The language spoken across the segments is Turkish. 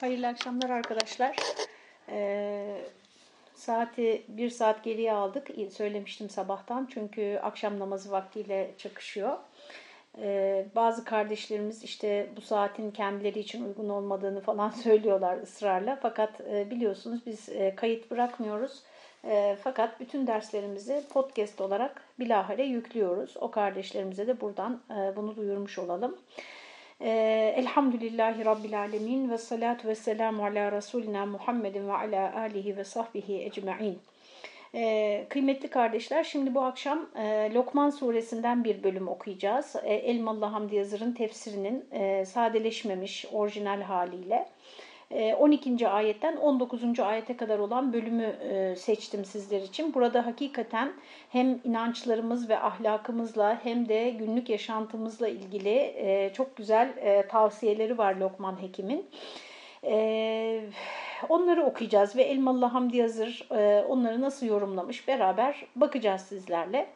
Hayırlı akşamlar arkadaşlar. Ee, saati bir saat geriye aldık. Söylemiştim sabahtan çünkü akşam namazı vaktiyle çakışıyor. Ee, bazı kardeşlerimiz işte bu saatin kendileri için uygun olmadığını falan söylüyorlar ısrarla. Fakat e, biliyorsunuz biz e, kayıt bırakmıyoruz. E, fakat bütün derslerimizi podcast olarak bilahare yüklüyoruz. O kardeşlerimize de buradan e, bunu duyurmuş olalım. Ee, Elhamdülillahi Rabbil Alemin ve salatu ve selamu ala Resulina Muhammedin ve ala alihi ve sahbihi ecma'in. Ee, kıymetli kardeşler şimdi bu akşam e, Lokman suresinden bir bölüm okuyacağız. E, Elmalı Hamdi Yazır'ın tefsirinin e, sadeleşmemiş orijinal haliyle. 12. Ee, ayetten 19. ayete kadar olan bölümü e, seçtim sizler için. Burada hakikaten hem inançlarımız ve ahlakımızla hem de günlük yaşantımızla ilgili e, çok güzel e, tavsiyeleri var Lokman Hekim'in. Onları okuyacağız ve Elmalı Hamdi Yazır onları nasıl yorumlamış beraber bakacağız sizlerle.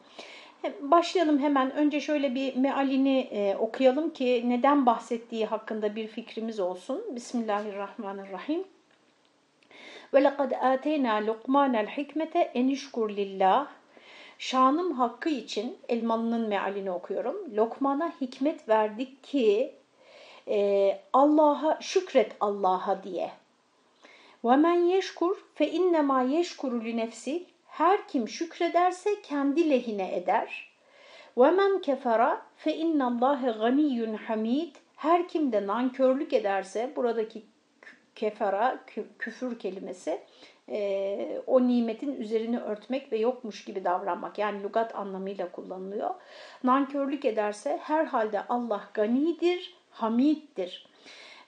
Başlayalım hemen. Önce şöyle bir mealini e, okuyalım ki neden bahsettiği hakkında bir fikrimiz olsun. Bismillahirrahmanirrahim. Ve lekad ateyna Luqmanel hikmete enişkur lillah. Şanım hakkı için elmalının mealini okuyorum. Lokman'a hikmet verdik ki e, Allah'a şükret Allah'a diye. Fe innema yeşkuru li nefsi her kim şükrederse kendi lehine eder. وَمَنْ كَفَرَ فَاِنَّ اللّٰهَ غَنِيٌّ hamid. Her kim de nankörlük ederse, buradaki kefara, küfür kelimesi, e, o nimetin üzerini örtmek ve yokmuş gibi davranmak. Yani lugat anlamıyla kullanılıyor. Nankörlük ederse herhalde Allah ganidir, hamiddir.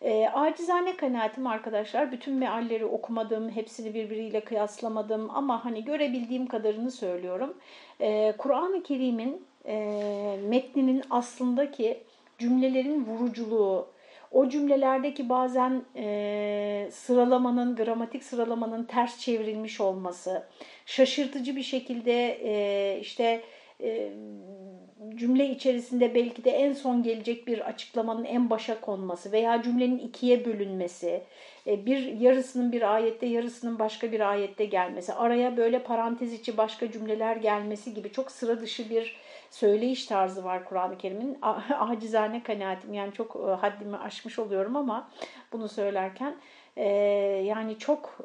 E, acizane kanaatim arkadaşlar, bütün mealleri okumadım, hepsini birbiriyle kıyaslamadım ama hani görebildiğim kadarını söylüyorum. E, Kur'an-ı Kerim'in e, metninin aslındaki cümlelerin vuruculuğu, o cümlelerdeki bazen e, sıralamanın, gramatik sıralamanın ters çevrilmiş olması, şaşırtıcı bir şekilde e, işte cümle içerisinde belki de en son gelecek bir açıklamanın en başa konması veya cümlenin ikiye bölünmesi, bir yarısının bir ayette yarısının başka bir ayette gelmesi, araya böyle parantez içi başka cümleler gelmesi gibi çok sıra dışı bir söyleyiş tarzı var Kur'an-ı Kerim'in. Acizane kanaatim yani çok haddimi aşmış oluyorum ama bunu söylerken yani çok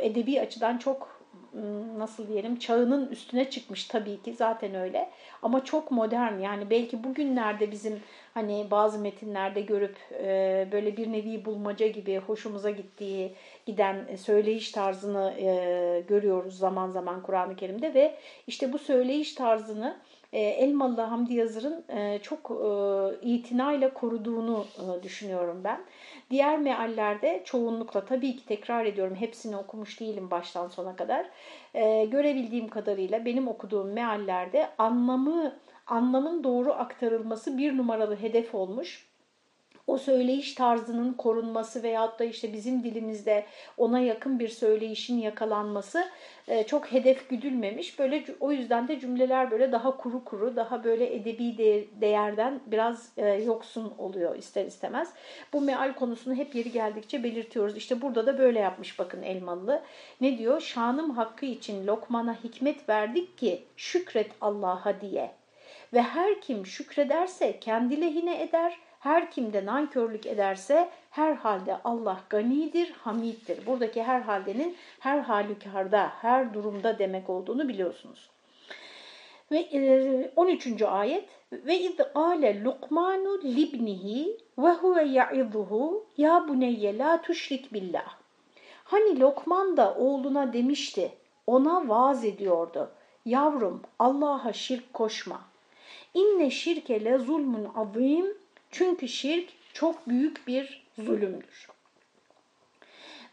edebi açıdan çok nasıl diyelim çağının üstüne çıkmış tabii ki zaten öyle ama çok modern yani belki bugünlerde bizim hani bazı metinlerde görüp e, böyle bir nevi bulmaca gibi hoşumuza gittiği giden söyleyiş tarzını e, görüyoruz zaman zaman Kur'an-ı Kerim'de ve işte bu söyleyiş tarzını e, Elmalı Hamdi Yazır'ın e, çok e, itinayla koruduğunu e, düşünüyorum ben. Diğer meallerde çoğunlukla tabii ki tekrar ediyorum hepsini okumuş değilim baştan sona kadar. E, görebildiğim kadarıyla benim okuduğum meallerde anlamı anlamın doğru aktarılması bir numaralı hedef olmuş o söyleyiş tarzının korunması veyahut da işte bizim dilimizde ona yakın bir söyleyişin yakalanması e, çok hedef güdülmemiş. Böyle o yüzden de cümleler böyle daha kuru kuru, daha böyle edebi değerden biraz e, yoksun oluyor ister istemez. Bu meal konusunu hep yeri geldikçe belirtiyoruz. İşte burada da böyle yapmış bakın Elmalı. Ne diyor? Şanım hakkı için Lokman'a hikmet verdik ki şükret Allah'a diye. Ve her kim şükrederse kendi lehine eder, her kimde nankörlük ederse herhalde Allah ganidir, hamiddir. Buradaki herhaldenin her halükarda, her durumda demek olduğunu biliyorsunuz. Ve 13. E, ayet ve iz qale Luqmanu libnihi ve huve ya'izuhu ya buneyye la tuşrik billah. Hani Lokman da oğluna demişti, ona vaaz ediyordu. Yavrum Allah'a şirk koşma. İnne şirke le zulmun azim çünkü şirk çok büyük bir zulümdür.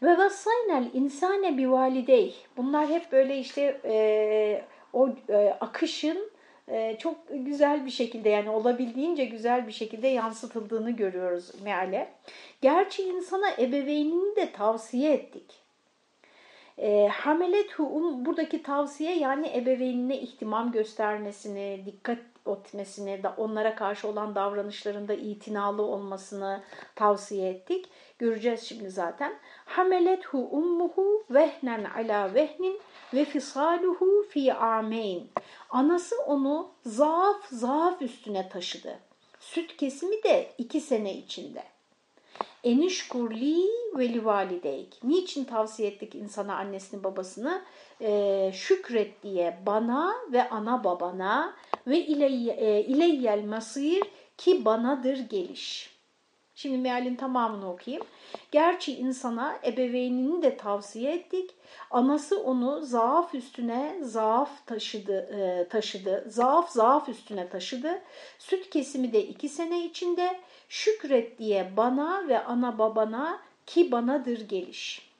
Ve vassaynel insane bi validey. Bunlar hep böyle işte e, o e, akışın e, çok güzel bir şekilde yani olabildiğince güzel bir şekilde yansıtıldığını görüyoruz meale. Gerçi insana ebeveynini de tavsiye ettik. E, hamelethu um, buradaki tavsiye yani ebeveynine ihtimam göstermesini, dikkat etmesini, onlara karşı olan davranışlarında itinalı olmasını tavsiye ettik. Göreceğiz şimdi zaten. Hamelethu ummuhu vehnen ala vehnin ve fisaluhu fi ameyn. Anası onu zaaf zaaf üstüne taşıdı. Süt kesimi de iki sene içinde. Enişkurli ve livalideyk. Niçin tavsiye ettik insana annesini babasını? Ee, şükret diye bana ve ana babana ve e, ileyyel masir ki banadır geliş. Şimdi mealin tamamını okuyayım. Gerçi insana ebeveynini de tavsiye ettik. Anası onu zaaf üstüne zaaf taşıdı, e, taşıdı. Zaaf zaaf üstüne taşıdı. Süt kesimi de iki sene içinde şükret diye bana ve ana babana ki banadır geliş.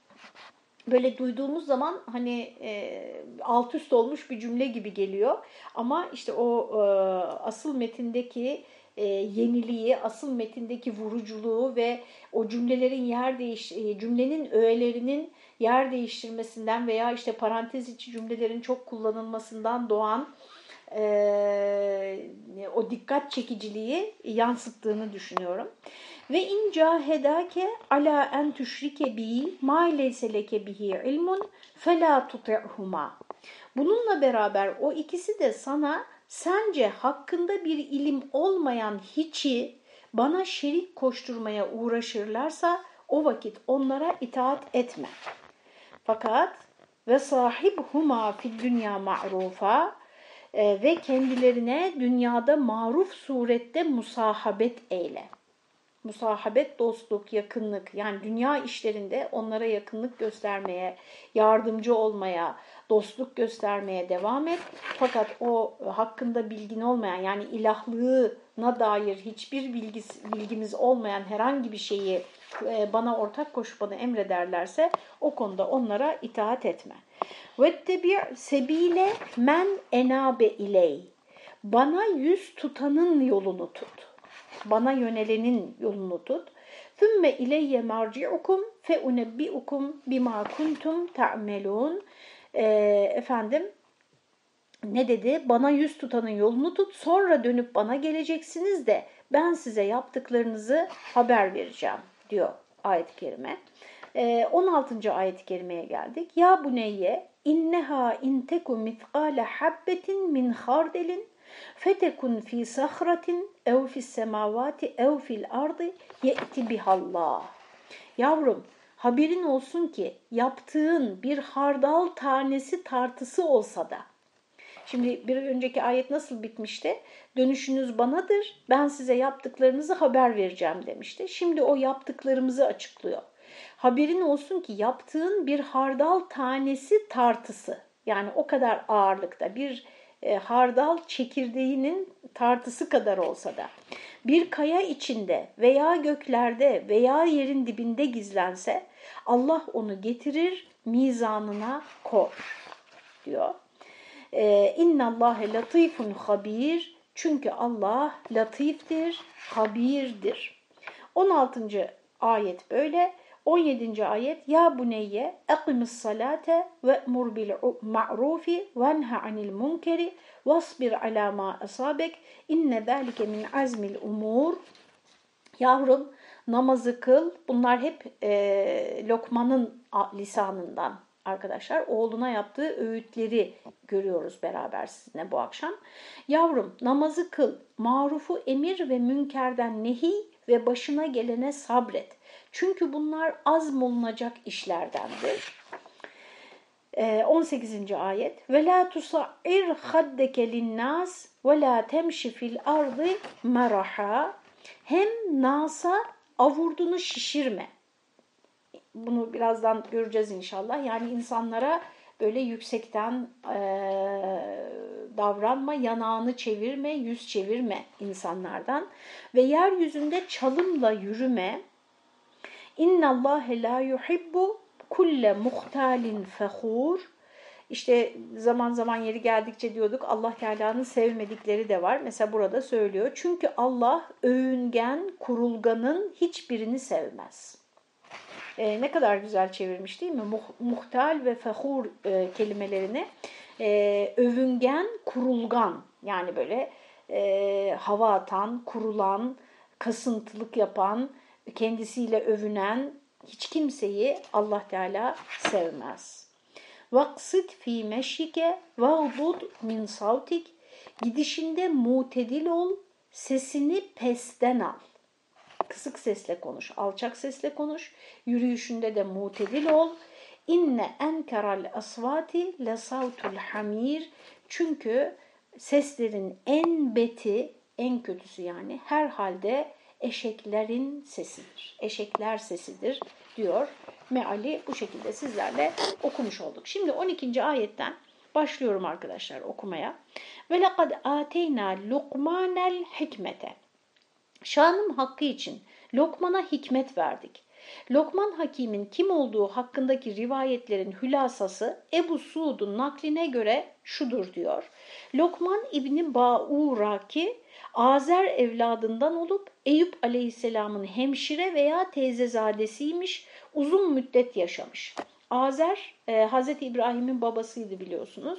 Böyle duyduğumuz zaman hani e, alt üst olmuş bir cümle gibi geliyor. Ama işte o e, asıl metindeki e, yeniliği, asıl metindeki vuruculuğu ve o cümlelerin yer değiş e, cümlenin öğelerinin yer değiştirmesinden veya işte parantez içi cümlelerin çok kullanılmasından doğan e, o dikkat çekiciliği yansıttığını düşünüyorum. Ve in cahedake ala en tüşrike bi ma leyse leke bihi ilmun fela tuti'huma. Bununla beraber o ikisi de sana sence hakkında bir ilim olmayan hiçi bana şerik koşturmaya uğraşırlarsa o vakit onlara itaat etme. Fakat ve sahib huma fid dünya ma'rufa e, ve kendilerine dünyada maruf surette musahabet eyle Musahabet, dostluk, yakınlık yani dünya işlerinde onlara yakınlık göstermeye, yardımcı olmaya, dostluk göstermeye devam et. Fakat o hakkında bilgin olmayan yani ilahlığına dair hiçbir bilgisi, bilgimiz olmayan herhangi bir şeyi e, bana ortak koşup bana emrederlerse o konuda onlara itaat etme. وَاتَّبِعْ sebile men enabe iley. Bana yüz tutanın yolunu tut. Bana yönelenin yolunu tut. ثُمَّ اِلَيَّ مَرْجِعُكُمْ فَاُنَبِّئُكُمْ بِمَا كُنْتُمْ تَعْمَلُونَ e, Efendim ne dedi? Bana yüz tutanın yolunu tut sonra dönüp bana geleceksiniz de ben size yaptıklarınızı haber vereceğim diyor ayet-i kerime. E, 16. ayet-i kerimeye geldik. Ya buneyye inneha inteku mithqale habbetin min hardelin fetekun fi sahratin ev fis semavati ev fil ardı ye'ti bihallah. Yavrum haberin olsun ki yaptığın bir hardal tanesi tartısı olsa da Şimdi bir önceki ayet nasıl bitmişti? Dönüşünüz banadır, ben size yaptıklarınızı haber vereceğim demişti. Şimdi o yaptıklarımızı açıklıyor. Haberin olsun ki yaptığın bir hardal tanesi tartısı. Yani o kadar ağırlıkta bir e, hardal çekirdeğinin tartısı kadar olsa da bir kaya içinde veya göklerde veya yerin dibinde gizlense Allah onu getirir mizanına kor diyor. E, İnna Allahe latifun habir çünkü Allah latiftir, habirdir. 16. ayet böyle. 17. ayet Ya buneyye eqimis salate ve emur bil ma'rufi ve nha anil munkeri vasbir ala ma asabek inne zalike min azmil umur Yavrum namazı kıl. Bunlar hep e, Lokman'ın lisanından arkadaşlar. Oğluna yaptığı öğütleri görüyoruz beraber sizinle bu akşam. Yavrum namazı kıl. Marufu emir ve münkerden nehi ve başına gelene sabret. Çünkü bunlar azmolunacak işlerdendir. 18. Ee, ayet ve la tusair haddeke linnas ve la temşi fil ardı meraha hem nasa avurdunu şişirme. Bunu birazdan göreceğiz inşallah. Yani insanlara böyle yüksekten e, davranma, yanağını çevirme, yüz çevirme insanlardan ve yeryüzünde çalımla yürüme. İnna Allah la yuhibbu kulle muhtalin fehur. İşte zaman zaman yeri geldikçe diyorduk Allah Teala'nın sevmedikleri de var. Mesela burada söylüyor. Çünkü Allah övüngen, kurulganın hiçbirini sevmez. Ee, ne kadar güzel çevirmiş değil mi? Muh, muhtal ve fehur e, kelimelerini e, övüngen, kurulgan yani böyle e, hava atan, kurulan, kasıntılık yapan, kendisiyle övünen hiç kimseyi Allah Teala sevmez. Vaksit fi meşike vağdud min savtik gidişinde mutedil ol, sesini pesten al. Kısık sesle konuş, alçak sesle konuş. Yürüyüşünde de mutedil ol. İnne enkeral asvati le savtul hamir. Çünkü seslerin en beti, en kötüsü yani herhalde eşeklerin sesidir. Eşekler sesidir diyor meali bu şekilde sizlerle okumuş olduk. Şimdi 12. ayetten başlıyorum arkadaşlar okumaya. Ve lekad ateyna lukmanel hikmete. Şanım hakkı için Lokman'a hikmet verdik. Lokman Hakim'in kim olduğu hakkındaki rivayetlerin hülasası Ebu Suud'un nakline göre şudur diyor. Lokman İbni Ba'ura ki Azer evladından olup Eyüp Aleyhisselam'ın hemşire veya teyzezadesiymiş, uzun müddet yaşamış. Azer, e, Hazreti İbrahim'in babasıydı biliyorsunuz.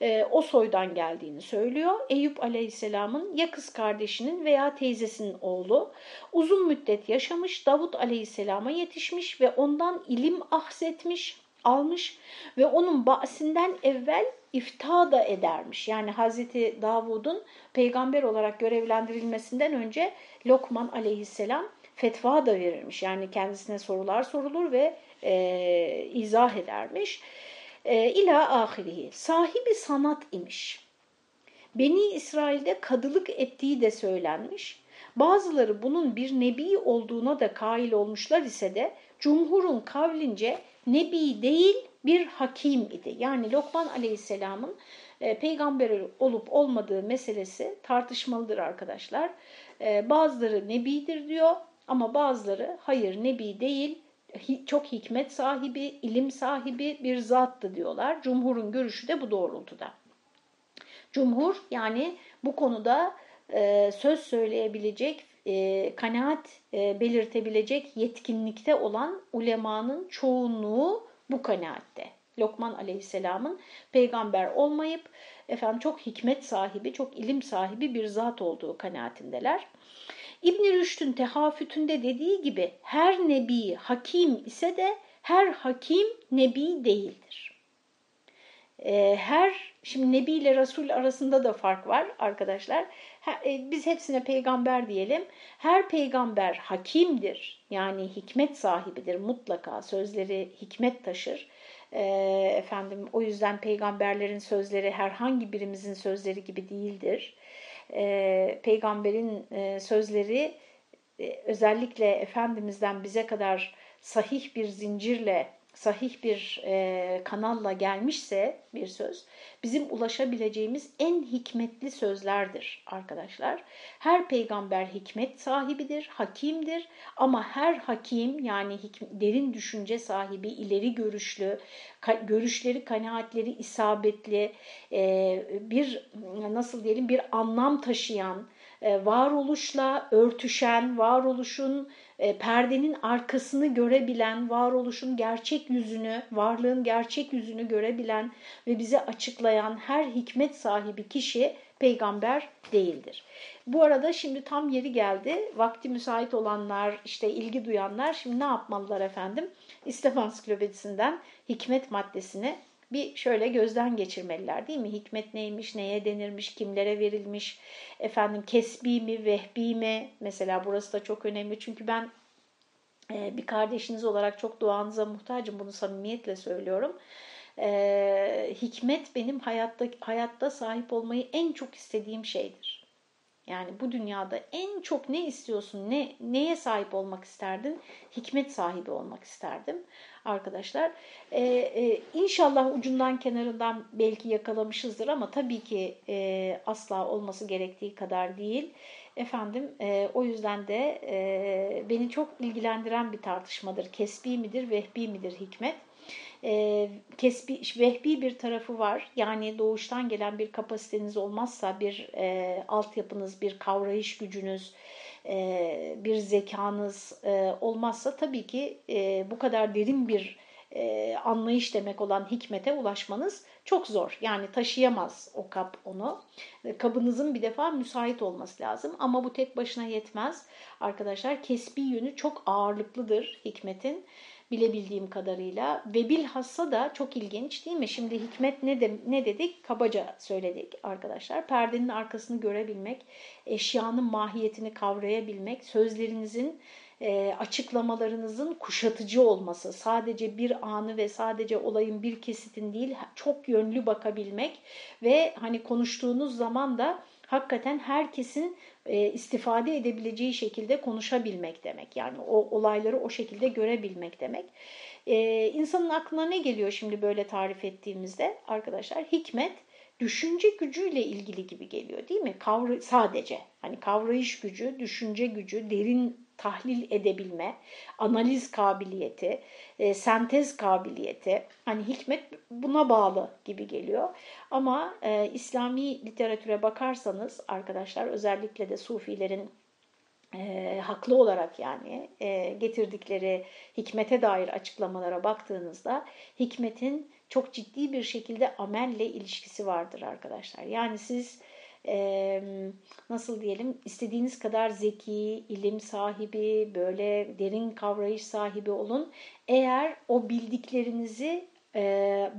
E, o soydan geldiğini söylüyor. Eyüp Aleyhisselam'ın ya kız kardeşinin veya teyzesinin oğlu. Uzun müddet yaşamış, Davut Aleyhisselam'a yetişmiş ve ondan ilim ahsetmiş, almış ve onun bahsinden evvel ifta da edermiş. Yani Hazreti Davud'un peygamber olarak görevlendirilmesinden önce Lokman Aleyhisselam fetva da verirmiş. Yani kendisine sorular sorulur ve e, izah edermiş. E, ila ahirihi. Sahibi sanat imiş. Beni İsrail'de kadılık ettiği de söylenmiş. Bazıları bunun bir nebi olduğuna da kail olmuşlar ise de cumhurun kavlince nebi değil bir hakim idi. Yani Lokman Aleyhisselam'ın e, peygamber olup olmadığı meselesi tartışmalıdır arkadaşlar. E, bazıları nebidir diyor ama bazıları hayır nebi değil çok hikmet sahibi, ilim sahibi bir zattı diyorlar. Cumhurun görüşü de bu doğrultuda. Cumhur yani bu konuda e, söz söyleyebilecek, e, kanaat e, belirtebilecek yetkinlikte olan ulemanın çoğunluğu bu kanaatte. Lokman Aleyhisselam'ın peygamber olmayıp efendim çok hikmet sahibi, çok ilim sahibi bir zat olduğu kanaatindeler. İbn Rüşd'ün tehafütünde dediği gibi her nebi hakim ise de her hakim nebi değildir. Ee, her şimdi nebi ile resul arasında da fark var arkadaşlar. E, biz hepsine peygamber diyelim. Her peygamber hakimdir. Yani hikmet sahibidir mutlaka. Sözleri hikmet taşır. E, efendim o yüzden peygamberlerin sözleri herhangi birimizin sözleri gibi değildir e, peygamberin e, sözleri e, özellikle Efendimiz'den bize kadar sahih bir zincirle sahih bir e, kanalla gelmişse bir söz bizim ulaşabileceğimiz en hikmetli sözlerdir arkadaşlar. Her peygamber hikmet sahibidir, hakimdir ama her hakim yani derin düşünce sahibi, ileri görüşlü, ka görüşleri, kanaatleri isabetli, e, bir nasıl diyelim bir anlam taşıyan, e, varoluşla örtüşen, varoluşun e, perdenin arkasını görebilen, varoluşun gerçek yüzünü, varlığın gerçek yüzünü görebilen ve bize açıklayan her hikmet sahibi kişi peygamber değildir. Bu arada şimdi tam yeri geldi. Vakti müsait olanlar, işte ilgi duyanlar şimdi ne yapmalılar efendim? İslam Ansiklopedisinden hikmet maddesini bir şöyle gözden geçirmeliler değil mi? Hikmet neymiş, neye denirmiş, kimlere verilmiş, efendim kesbi mi, vehbi mi? Mesela burası da çok önemli çünkü ben e, bir kardeşiniz olarak çok duanıza muhtacım bunu samimiyetle söylüyorum. E, hikmet benim hayatta hayatta sahip olmayı en çok istediğim şeydir. Yani bu dünyada en çok ne istiyorsun, ne neye sahip olmak isterdin? Hikmet sahibi olmak isterdim arkadaşlar. Ee, e, inşallah ucundan kenarından belki yakalamışızdır ama tabii ki e, asla olması gerektiği kadar değil. Efendim e, o yüzden de e, beni çok ilgilendiren bir tartışmadır. Kesbi midir, vehbi midir hikmet? E, kesbi, vehbi bir tarafı var. Yani doğuştan gelen bir kapasiteniz olmazsa, bir e, altyapınız, bir kavrayış gücünüz, e, bir zekanız e, olmazsa tabii ki e, bu kadar derin bir e, anlayış demek olan hikmete ulaşmanız çok zor. Yani taşıyamaz o kap onu. E, kabınızın bir defa müsait olması lazım ama bu tek başına yetmez. Arkadaşlar kesbi yönü çok ağırlıklıdır hikmetin bilebildiğim kadarıyla ve bilhassa da çok ilginç değil mi? Şimdi hikmet ne, de, ne dedik? Kabaca söyledik arkadaşlar. Perdenin arkasını görebilmek, eşyanın mahiyetini kavrayabilmek, sözlerinizin e, açıklamalarınızın kuşatıcı olması, sadece bir anı ve sadece olayın bir kesitin değil, çok yönlü bakabilmek ve hani konuştuğunuz zaman da hakikaten herkesin e, istifade edebileceği şekilde konuşabilmek demek. Yani o olayları o şekilde görebilmek demek. E, insanın aklına ne geliyor şimdi böyle tarif ettiğimizde arkadaşlar? Hikmet düşünce gücüyle ilgili gibi geliyor değil mi? Kavra sadece hani kavrayış gücü, düşünce gücü, derin tahlil edebilme, analiz kabiliyeti, e, sentez kabiliyeti, hani hikmet buna bağlı gibi geliyor. Ama e, İslami literatüre bakarsanız arkadaşlar özellikle de Sufilerin e, haklı olarak yani e, getirdikleri hikmete dair açıklamalara baktığınızda hikmetin çok ciddi bir şekilde amelle ilişkisi vardır arkadaşlar. Yani siz e, nasıl diyelim istediğiniz kadar zeki, ilim sahibi, böyle derin kavrayış sahibi olun. Eğer o bildiklerinizi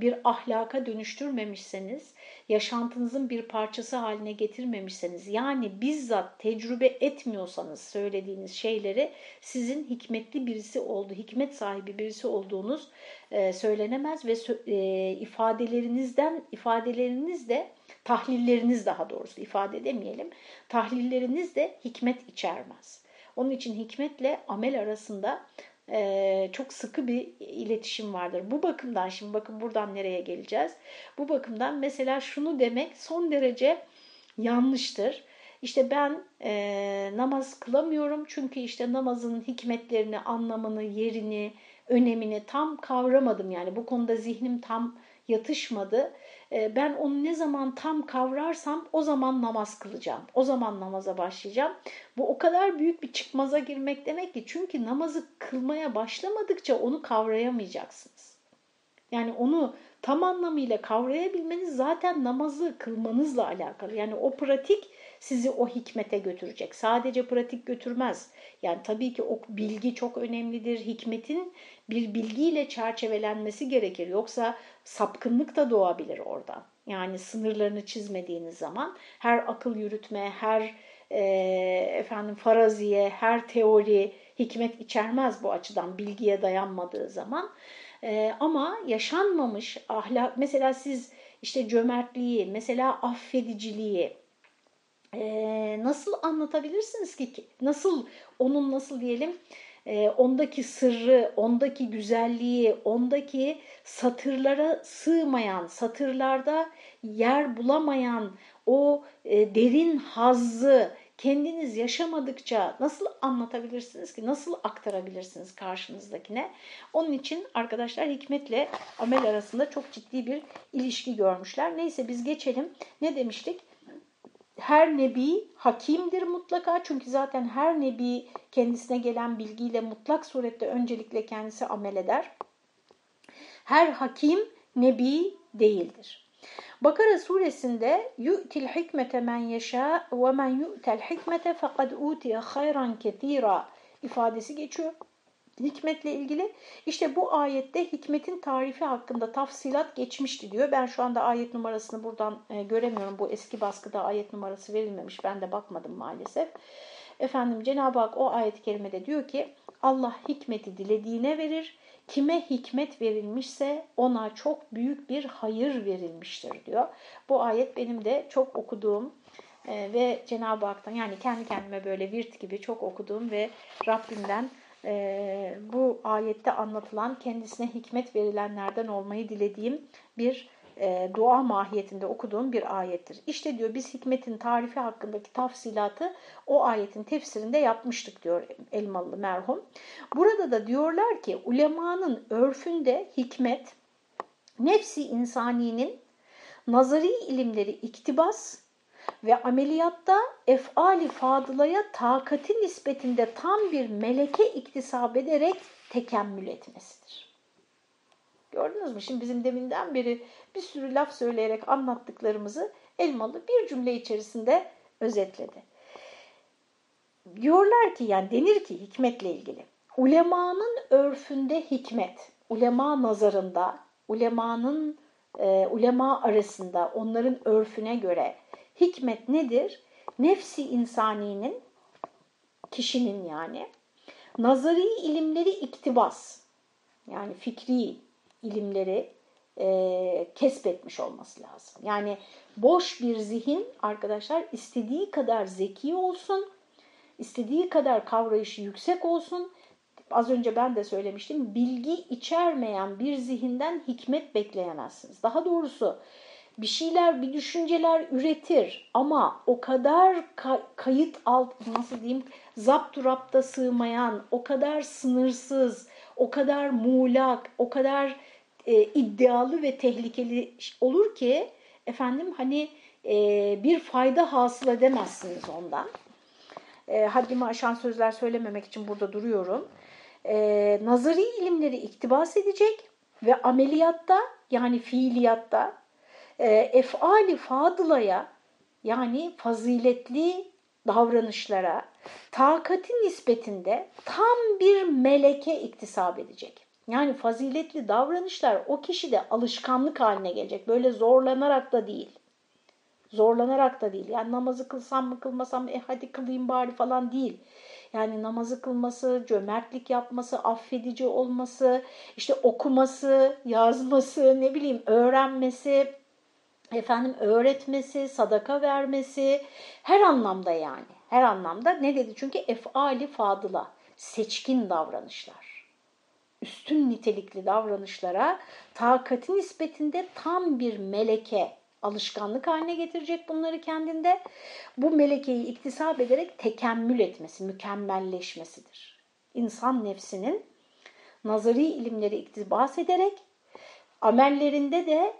bir ahlaka dönüştürmemişseniz, yaşantınızın bir parçası haline getirmemişseniz, yani bizzat tecrübe etmiyorsanız söylediğiniz şeyleri sizin hikmetli birisi oldu, hikmet sahibi birisi olduğunuz söylenemez ve ifadelerinizden ifadeleriniz de tahlilleriniz daha doğrusu ifade edemeyelim. Tahlilleriniz de hikmet içermez. Onun için hikmetle amel arasında e, çok sıkı bir iletişim vardır. Bu bakımdan şimdi bakın buradan nereye geleceğiz. Bu bakımdan mesela şunu demek son derece yanlıştır. İşte ben e, namaz kılamıyorum çünkü işte namazın hikmetlerini, anlamını, yerini, önemini tam kavramadım. Yani bu konuda zihnim tam yatışmadı. Ee, ben onu ne zaman tam kavrarsam o zaman namaz kılacağım. O zaman namaza başlayacağım. Bu o kadar büyük bir çıkmaza girmek demek ki çünkü namazı kılmaya başlamadıkça onu kavrayamayacaksınız. Yani onu tam anlamıyla kavrayabilmeniz zaten namazı kılmanızla alakalı. Yani o pratik sizi o hikmete götürecek. Sadece pratik götürmez. Yani tabii ki o bilgi çok önemlidir. Hikmetin bir bilgiyle çerçevelenmesi gerekir. Yoksa sapkınlık da doğabilir orada. Yani sınırlarını çizmediğiniz zaman her akıl yürütme, her e, efendim faraziye, her teori hikmet içermez bu açıdan bilgiye dayanmadığı zaman. E, ama yaşanmamış ahlak, mesela siz işte cömertliği, mesela affediciliği, e, nasıl anlatabilirsiniz ki? Nasıl onun nasıl diyelim e, ondaki sırrı, ondaki güzelliği, ondaki satırlara sığmayan, satırlarda yer bulamayan o e, derin hazzı kendiniz yaşamadıkça nasıl anlatabilirsiniz ki? Nasıl aktarabilirsiniz karşınızdakine? Onun için arkadaşlar hikmetle amel arasında çok ciddi bir ilişki görmüşler. Neyse biz geçelim. Ne demiştik? Her nebi hakimdir mutlaka çünkü zaten her nebi kendisine gelen bilgiyle mutlak surette öncelikle kendisi amel eder. Her hakim nebi değildir. Bakara suresinde yu'til hikmete men yeşâ ve men yu'tel hikmete fekad utiye hayran ketira ifadesi geçiyor hikmetle ilgili. İşte bu ayette hikmetin tarifi hakkında tafsilat geçmişti diyor. Ben şu anda ayet numarasını buradan e, göremiyorum. Bu eski baskıda ayet numarası verilmemiş. Ben de bakmadım maalesef. Efendim Cenab-ı Hak o ayet-i kerimede diyor ki Allah hikmeti dilediğine verir. Kime hikmet verilmişse ona çok büyük bir hayır verilmiştir diyor. Bu ayet benim de çok okuduğum e, ve Cenab-ı Hak'tan yani kendi kendime böyle virt gibi çok okuduğum ve Rabbimden e, bu ayette anlatılan kendisine hikmet verilenlerden olmayı dilediğim bir e, dua mahiyetinde okuduğum bir ayettir. İşte diyor biz hikmetin tarifi hakkındaki tafsilatı o ayetin tefsirinde yapmıştık diyor Elmalı merhum. Burada da diyorlar ki ulemanın örfünde hikmet nefsi insaninin nazari ilimleri iktibas ve ameliyatta efali fadılaya takati nispetinde tam bir meleke iktisap ederek tekemmül etmesidir. Gördünüz mü? Şimdi bizim deminden beri bir sürü laf söyleyerek anlattıklarımızı Elmalı bir cümle içerisinde özetledi. Diyorlar ki yani denir ki hikmetle ilgili. Ulemanın örfünde hikmet, ulema nazarında, ulemanın e, ulema arasında onların örfüne göre hikmet nedir? Nefsi insaninin, kişinin yani, nazari ilimleri iktibas, yani fikri ilimleri e, kesbetmiş olması lazım. Yani boş bir zihin arkadaşlar istediği kadar zeki olsun, istediği kadar kavrayışı yüksek olsun. Az önce ben de söylemiştim, bilgi içermeyen bir zihinden hikmet bekleyemezsiniz. Daha doğrusu bir şeyler, bir düşünceler üretir ama o kadar kayıt alt, nasıl diyeyim, zapturapta sığmayan, o kadar sınırsız, o kadar muğlak, o kadar e, iddialı ve tehlikeli olur ki efendim hani e, bir fayda hasıl edemezsiniz ondan. E, haddimi aşan sözler söylememek için burada duruyorum. E, nazari ilimleri iktibas edecek ve ameliyatta yani fiiliyatta e, efali fadılaya yani faziletli davranışlara takatin nispetinde tam bir meleke iktisap edecek. Yani faziletli davranışlar o kişide alışkanlık haline gelecek. Böyle zorlanarak da değil. Zorlanarak da değil. Yani namazı kılsam mı kılmasam e hadi kılayım bari falan değil. Yani namazı kılması, cömertlik yapması, affedici olması, işte okuması, yazması, ne bileyim öğrenmesi, efendim öğretmesi, sadaka vermesi her anlamda yani. Her anlamda ne dedi? Çünkü efali fadıla, seçkin davranışlar. Üstün nitelikli davranışlara takati nispetinde tam bir meleke, alışkanlık haline getirecek bunları kendinde. Bu melekeyi iktisap ederek tekemmül etmesi, mükemmelleşmesidir. İnsan nefsinin nazari ilimleri iktibas ederek amellerinde de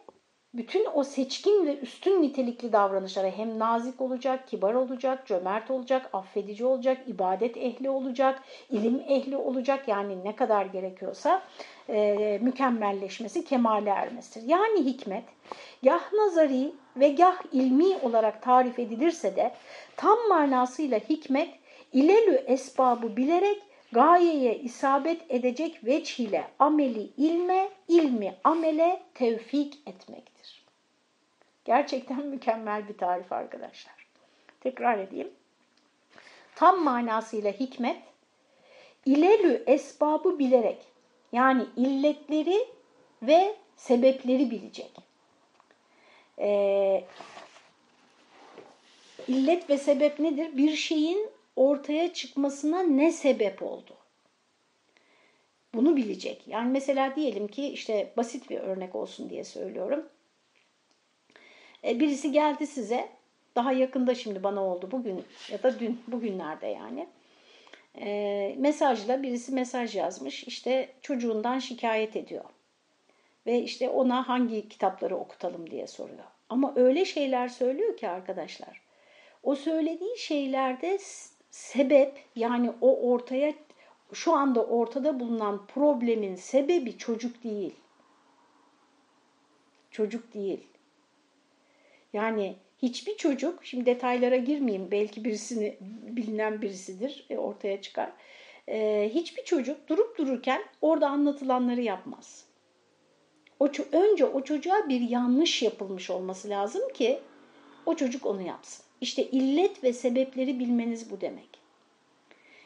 bütün o seçkin ve üstün nitelikli davranışlara hem nazik olacak, kibar olacak, cömert olacak, affedici olacak, ibadet ehli olacak, ilim ehli olacak yani ne kadar gerekiyorsa e, mükemmelleşmesi, kemale ermesidir. Yani hikmet gah nazari ve gah ilmi olarak tarif edilirse de tam manasıyla hikmet ilelü esbabı bilerek gayeye isabet edecek veç ile ameli ilme, ilmi amele tevfik etmektir. Gerçekten mükemmel bir tarif arkadaşlar. Tekrar edeyim. Tam manasıyla hikmet, ilelü esbabı bilerek, yani illetleri ve sebepleri bilecek. Ee, illet ve sebep nedir? Bir şeyin ortaya çıkmasına ne sebep oldu? Bunu bilecek. Yani mesela diyelim ki işte basit bir örnek olsun diye söylüyorum. E, birisi geldi size, daha yakında şimdi bana oldu bugün ya da dün, bugünlerde yani. E, mesajla birisi mesaj yazmış, işte çocuğundan şikayet ediyor. Ve işte ona hangi kitapları okutalım diye soruyor. Ama öyle şeyler söylüyor ki arkadaşlar. O söylediği şeylerde sebep yani o ortaya şu anda ortada bulunan problemin sebebi çocuk değil. Çocuk değil. Yani hiçbir çocuk, şimdi detaylara girmeyeyim, belki birisini bilinen birisidir, e, ortaya çıkar. E, hiçbir çocuk durup dururken orada anlatılanları yapmaz. O, önce o çocuğa bir yanlış yapılmış olması lazım ki o çocuk onu yapsın. İşte illet ve sebepleri bilmeniz bu demek.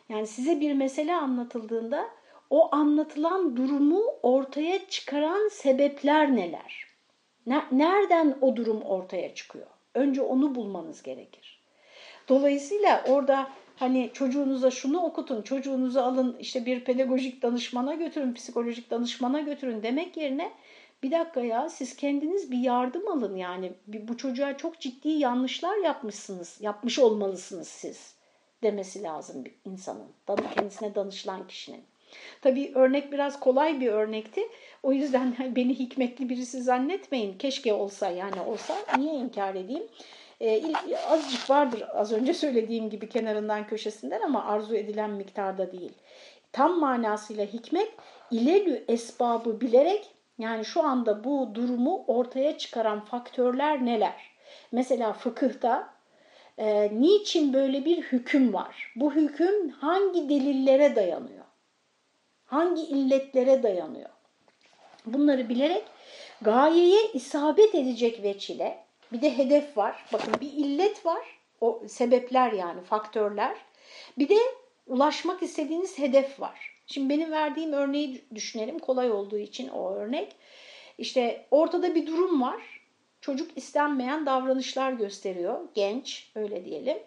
Yani size bir mesele anlatıldığında o anlatılan durumu ortaya çıkaran sebepler neler? Nereden o durum ortaya çıkıyor? Önce onu bulmanız gerekir. Dolayısıyla orada hani çocuğunuza şunu okutun, çocuğunuzu alın işte bir pedagojik danışmana götürün, psikolojik danışmana götürün demek yerine bir dakika ya siz kendiniz bir yardım alın yani bu çocuğa çok ciddi yanlışlar yapmışsınız, yapmış olmalısınız siz demesi lazım bir insanın, kendisine danışılan kişinin. Tabii örnek biraz kolay bir örnekti. O yüzden beni hikmetli birisi zannetmeyin. Keşke olsa yani olsa niye inkar edeyim? Ee, azıcık vardır az önce söylediğim gibi kenarından köşesinden ama arzu edilen miktarda değil. Tam manasıyla hikmet ilelü esbabı bilerek Yani şu anda bu durumu ortaya çıkaran faktörler neler? Mesela fıkıhta e, niçin böyle bir hüküm var? Bu hüküm hangi delillere dayanıyor? Hangi illetlere dayanıyor? Bunları bilerek gayeye isabet edecek veçile bir de hedef var. Bakın bir illet var. O sebepler yani faktörler. Bir de ulaşmak istediğiniz hedef var. Şimdi benim verdiğim örneği düşünelim kolay olduğu için o örnek. İşte ortada bir durum var. Çocuk istenmeyen davranışlar gösteriyor. Genç öyle diyelim.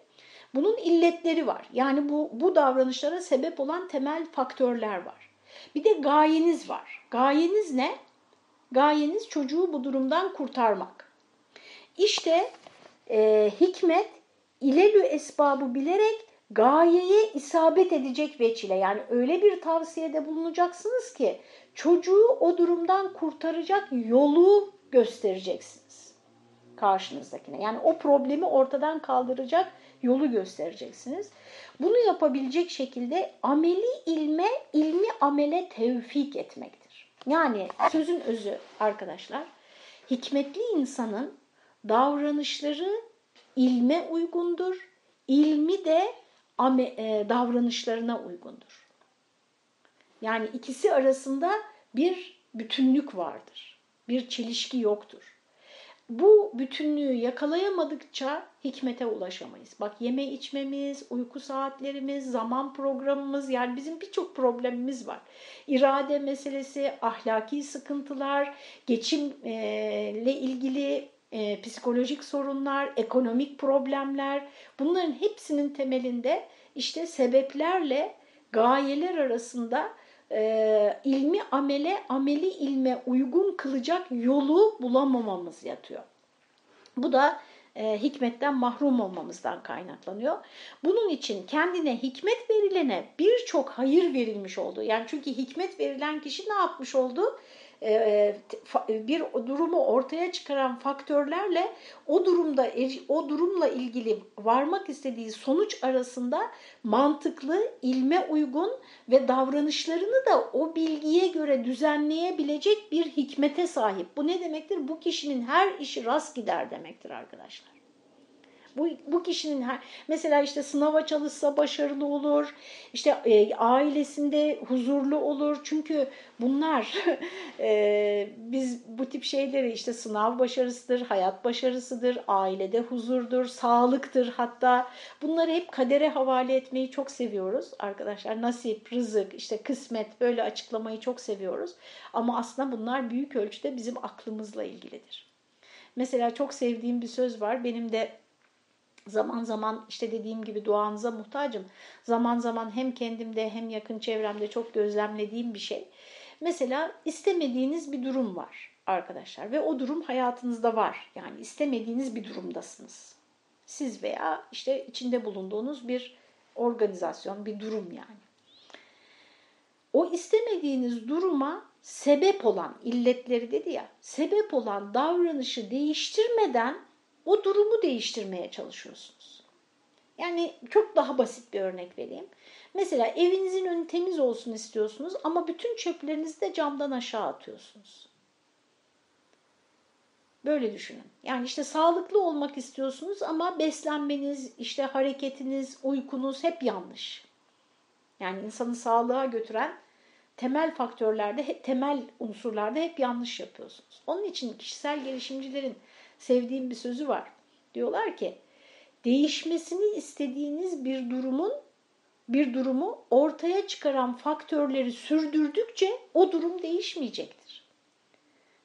Bunun illetleri var. Yani bu, bu davranışlara sebep olan temel faktörler var. Bir de gayeniz var. Gayeniz ne? Gayeniz çocuğu bu durumdan kurtarmak. İşte e, hikmet ilelü esbabı bilerek gayeye isabet edecek veçile yani öyle bir tavsiyede bulunacaksınız ki çocuğu o durumdan kurtaracak yolu göstereceksiniz karşınızdakine. Yani o problemi ortadan kaldıracak yolu göstereceksiniz. Bunu yapabilecek şekilde ameli ilme, ilmi amele tevfik etmektir. Yani sözün özü arkadaşlar, hikmetli insanın davranışları ilme uygundur, ilmi de davranışlarına uygundur. Yani ikisi arasında bir bütünlük vardır. Bir çelişki yoktur. Bu bütünlüğü yakalayamadıkça hikmete ulaşamayız. Bak yeme içmemiz, uyku saatlerimiz, zaman programımız yani bizim birçok problemimiz var. İrade meselesi, ahlaki sıkıntılar, geçimle ilgili e, psikolojik sorunlar, ekonomik problemler bunların hepsinin temelinde işte sebeplerle gayeler arasında e, ilmi amele, ameli ilme uygun kılacak yolu bulamamamız yatıyor. Bu da e, hikmetten mahrum olmamızdan kaynaklanıyor. Bunun için kendine hikmet verilene birçok hayır verilmiş oldu. Yani çünkü hikmet verilen kişi ne yapmış oldu? E, bir durumu ortaya çıkaran faktörlerle o durumda o durumla ilgili varmak istediği sonuç arasında mantıklı, ilme uygun ve davranışlarını da o bilgiye göre düzenleyebilecek bir hikmete sahip. Bu ne demektir? Bu kişinin her işi rast gider demektir arkadaşlar. Bu, bu kişinin her, mesela işte sınava çalışsa başarılı olur, işte e, ailesinde huzurlu olur. Çünkü bunlar e, biz bu tip şeyleri işte sınav başarısıdır, hayat başarısıdır, ailede huzurdur, sağlıktır hatta bunları hep kadere havale etmeyi çok seviyoruz arkadaşlar. Nasip, rızık, işte kısmet böyle açıklamayı çok seviyoruz. Ama aslında bunlar büyük ölçüde bizim aklımızla ilgilidir. Mesela çok sevdiğim bir söz var. Benim de Zaman zaman işte dediğim gibi duanıza muhtacım. Zaman zaman hem kendimde hem yakın çevremde çok gözlemlediğim bir şey. Mesela istemediğiniz bir durum var arkadaşlar ve o durum hayatınızda var. Yani istemediğiniz bir durumdasınız. Siz veya işte içinde bulunduğunuz bir organizasyon, bir durum yani. O istemediğiniz duruma sebep olan illetleri dedi ya, sebep olan davranışı değiştirmeden o durumu değiştirmeye çalışıyorsunuz. Yani çok daha basit bir örnek vereyim. Mesela evinizin önü temiz olsun istiyorsunuz ama bütün çöplerinizi de camdan aşağı atıyorsunuz. Böyle düşünün. Yani işte sağlıklı olmak istiyorsunuz ama beslenmeniz, işte hareketiniz, uykunuz hep yanlış. Yani insanı sağlığa götüren temel faktörlerde, temel unsurlarda hep yanlış yapıyorsunuz. Onun için kişisel gelişimcilerin sevdiğim bir sözü var. Diyorlar ki değişmesini istediğiniz bir durumun bir durumu ortaya çıkaran faktörleri sürdürdükçe o durum değişmeyecektir.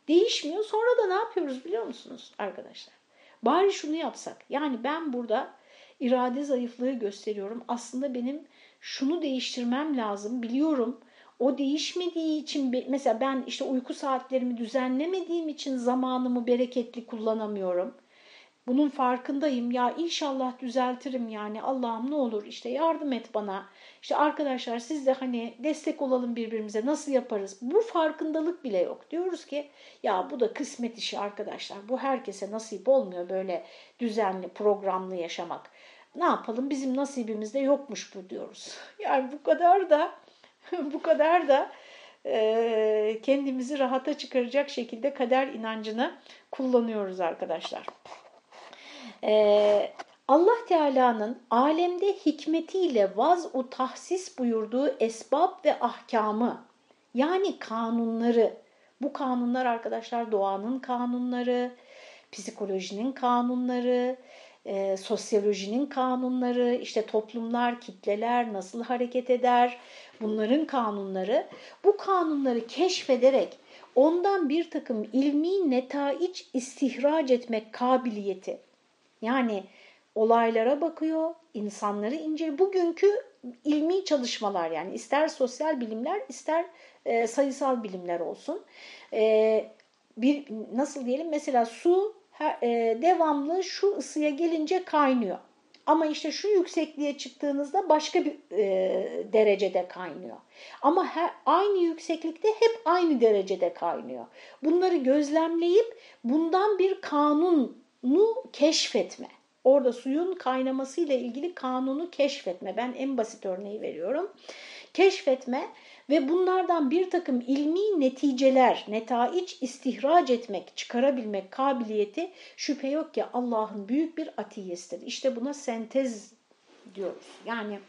Değişmiyor. Sonra da ne yapıyoruz biliyor musunuz arkadaşlar? Bari şunu yapsak. Yani ben burada irade zayıflığı gösteriyorum. Aslında benim şunu değiştirmem lazım. Biliyorum o değişmediği için mesela ben işte uyku saatlerimi düzenlemediğim için zamanımı bereketli kullanamıyorum. Bunun farkındayım. Ya inşallah düzeltirim yani. Allah'ım ne olur işte yardım et bana. İşte arkadaşlar siz de hani destek olalım birbirimize. Nasıl yaparız? Bu farkındalık bile yok. Diyoruz ki ya bu da kısmet işi arkadaşlar. Bu herkese nasip olmuyor böyle düzenli, programlı yaşamak. Ne yapalım? Bizim nasibimizde yokmuş bu diyoruz. Yani bu kadar da bu kadar da e, kendimizi rahata çıkaracak şekilde kader inancını kullanıyoruz arkadaşlar. Ee, Allah Teala'nın alemde hikmetiyle vaz-u tahsis buyurduğu esbab ve ahkamı yani kanunları, bu kanunlar arkadaşlar doğanın kanunları, psikolojinin kanunları, e, sosyolojinin kanunları, işte toplumlar, kitleler nasıl hareket eder, bunların kanunları. Bu kanunları keşfederek ondan bir takım ilmi netaiç istihraç etmek kabiliyeti. Yani olaylara bakıyor, insanları inceliyor. Bugünkü ilmi çalışmalar yani ister sosyal bilimler ister e, sayısal bilimler olsun. E, bir nasıl diyelim mesela su devamlı şu ısıya gelince kaynıyor. Ama işte şu yüksekliğe çıktığınızda başka bir e, derecede kaynıyor. Ama her, aynı yükseklikte hep aynı derecede kaynıyor. Bunları gözlemleyip bundan bir kanunu keşfetme. Orada suyun kaynamasıyla ilgili kanunu keşfetme. Ben en basit örneği veriyorum. Keşfetme ve bunlardan bir takım ilmi neticeler, netaiç istihraç etmek, çıkarabilmek kabiliyeti şüphe yok ki Allah'ın büyük bir atiyesidir. İşte buna sentez diyoruz. Yani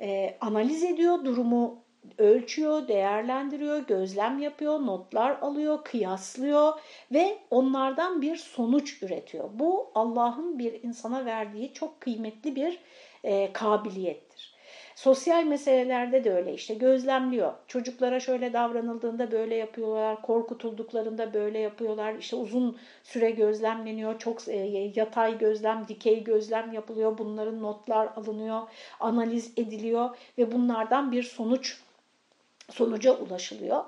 e, analiz ediyor, durumu ölçüyor, değerlendiriyor, gözlem yapıyor, notlar alıyor, kıyaslıyor ve onlardan bir sonuç üretiyor. Bu Allah'ın bir insana verdiği çok kıymetli bir e, kabiliyettir. Sosyal meselelerde de öyle işte gözlemliyor. Çocuklara şöyle davranıldığında böyle yapıyorlar, korkutulduklarında böyle yapıyorlar. İşte uzun süre gözlemleniyor, çok e, yatay gözlem, dikey gözlem yapılıyor. Bunların notlar alınıyor, analiz ediliyor ve bunlardan bir sonuç sonuca ulaşılıyor.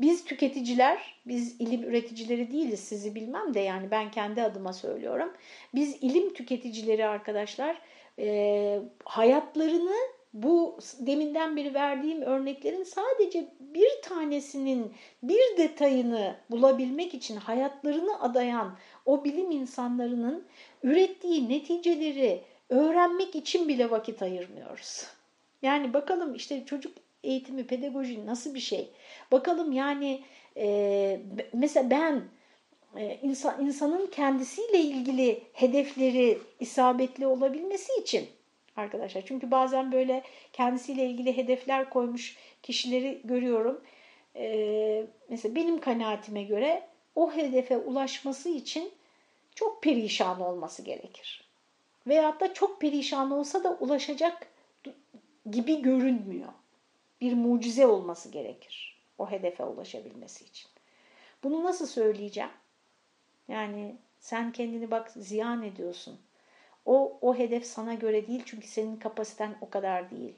Biz tüketiciler, biz ilim üreticileri değiliz sizi bilmem de yani ben kendi adıma söylüyorum. Biz ilim tüketicileri arkadaşlar e, hayatlarını bu deminden beri verdiğim örneklerin sadece bir tanesinin bir detayını bulabilmek için hayatlarını adayan o bilim insanlarının ürettiği neticeleri öğrenmek için bile vakit ayırmıyoruz. Yani bakalım işte çocuk eğitimi, pedagoji nasıl bir şey? Bakalım yani e, mesela ben e, insan, insanın kendisiyle ilgili hedefleri isabetli olabilmesi için arkadaşlar. Çünkü bazen böyle kendisiyle ilgili hedefler koymuş kişileri görüyorum. E, mesela benim kanaatime göre o hedefe ulaşması için çok perişan olması gerekir. Veyahut da çok perişan olsa da ulaşacak gibi görünmüyor bir mucize olması gerekir o hedefe ulaşabilmesi için. Bunu nasıl söyleyeceğim? Yani sen kendini bak ziyan ediyorsun. O, o hedef sana göre değil çünkü senin kapasiten o kadar değil.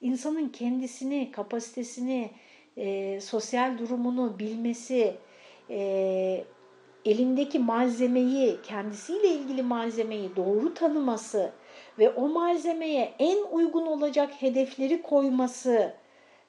İnsanın kendisini, kapasitesini, e, sosyal durumunu bilmesi, e, elindeki malzemeyi, kendisiyle ilgili malzemeyi doğru tanıması, ve o malzemeye en uygun olacak hedefleri koyması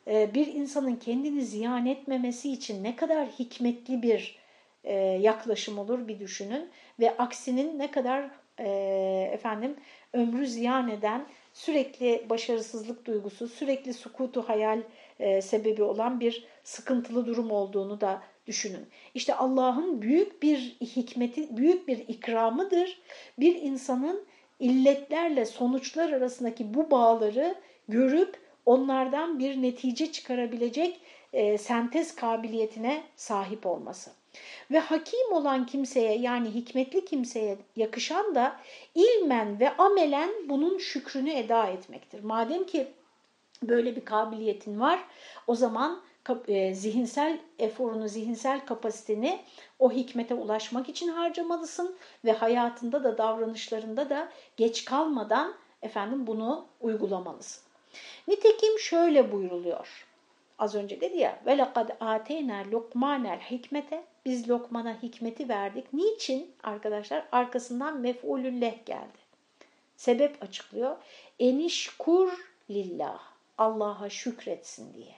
e, bir insanın kendini ziyan etmemesi için ne kadar hikmetli bir e, yaklaşım olur bir düşünün ve aksinin ne kadar e, efendim ömrü ziyan eden sürekli başarısızlık duygusu, sürekli sukutu hayal sebebi olan bir sıkıntılı durum olduğunu da düşünün. İşte Allah'ın büyük bir hikmeti, büyük bir ikramıdır. Bir insanın illetlerle sonuçlar arasındaki bu bağları görüp onlardan bir netice çıkarabilecek e, sentez kabiliyetine sahip olması. Ve hakim olan kimseye yani hikmetli kimseye yakışan da ilmen ve amelen bunun şükrünü eda etmektir. Madem ki böyle bir kabiliyetin var o zaman e, zihinsel eforunu, zihinsel kapasiteni o hikmete ulaşmak için harcamalısın ve hayatında da davranışlarında da geç kalmadan efendim bunu uygulamalısın. Nitekim şöyle buyruluyor. Az önce dedi ya ve lekad ateyna lokmanel hikmete biz Lokman'a hikmeti verdik. Niçin arkadaşlar? Arkasından mef'ulülleh geldi. Sebep açıklıyor. Enişkur lillah. Allah'a şükretsin diye.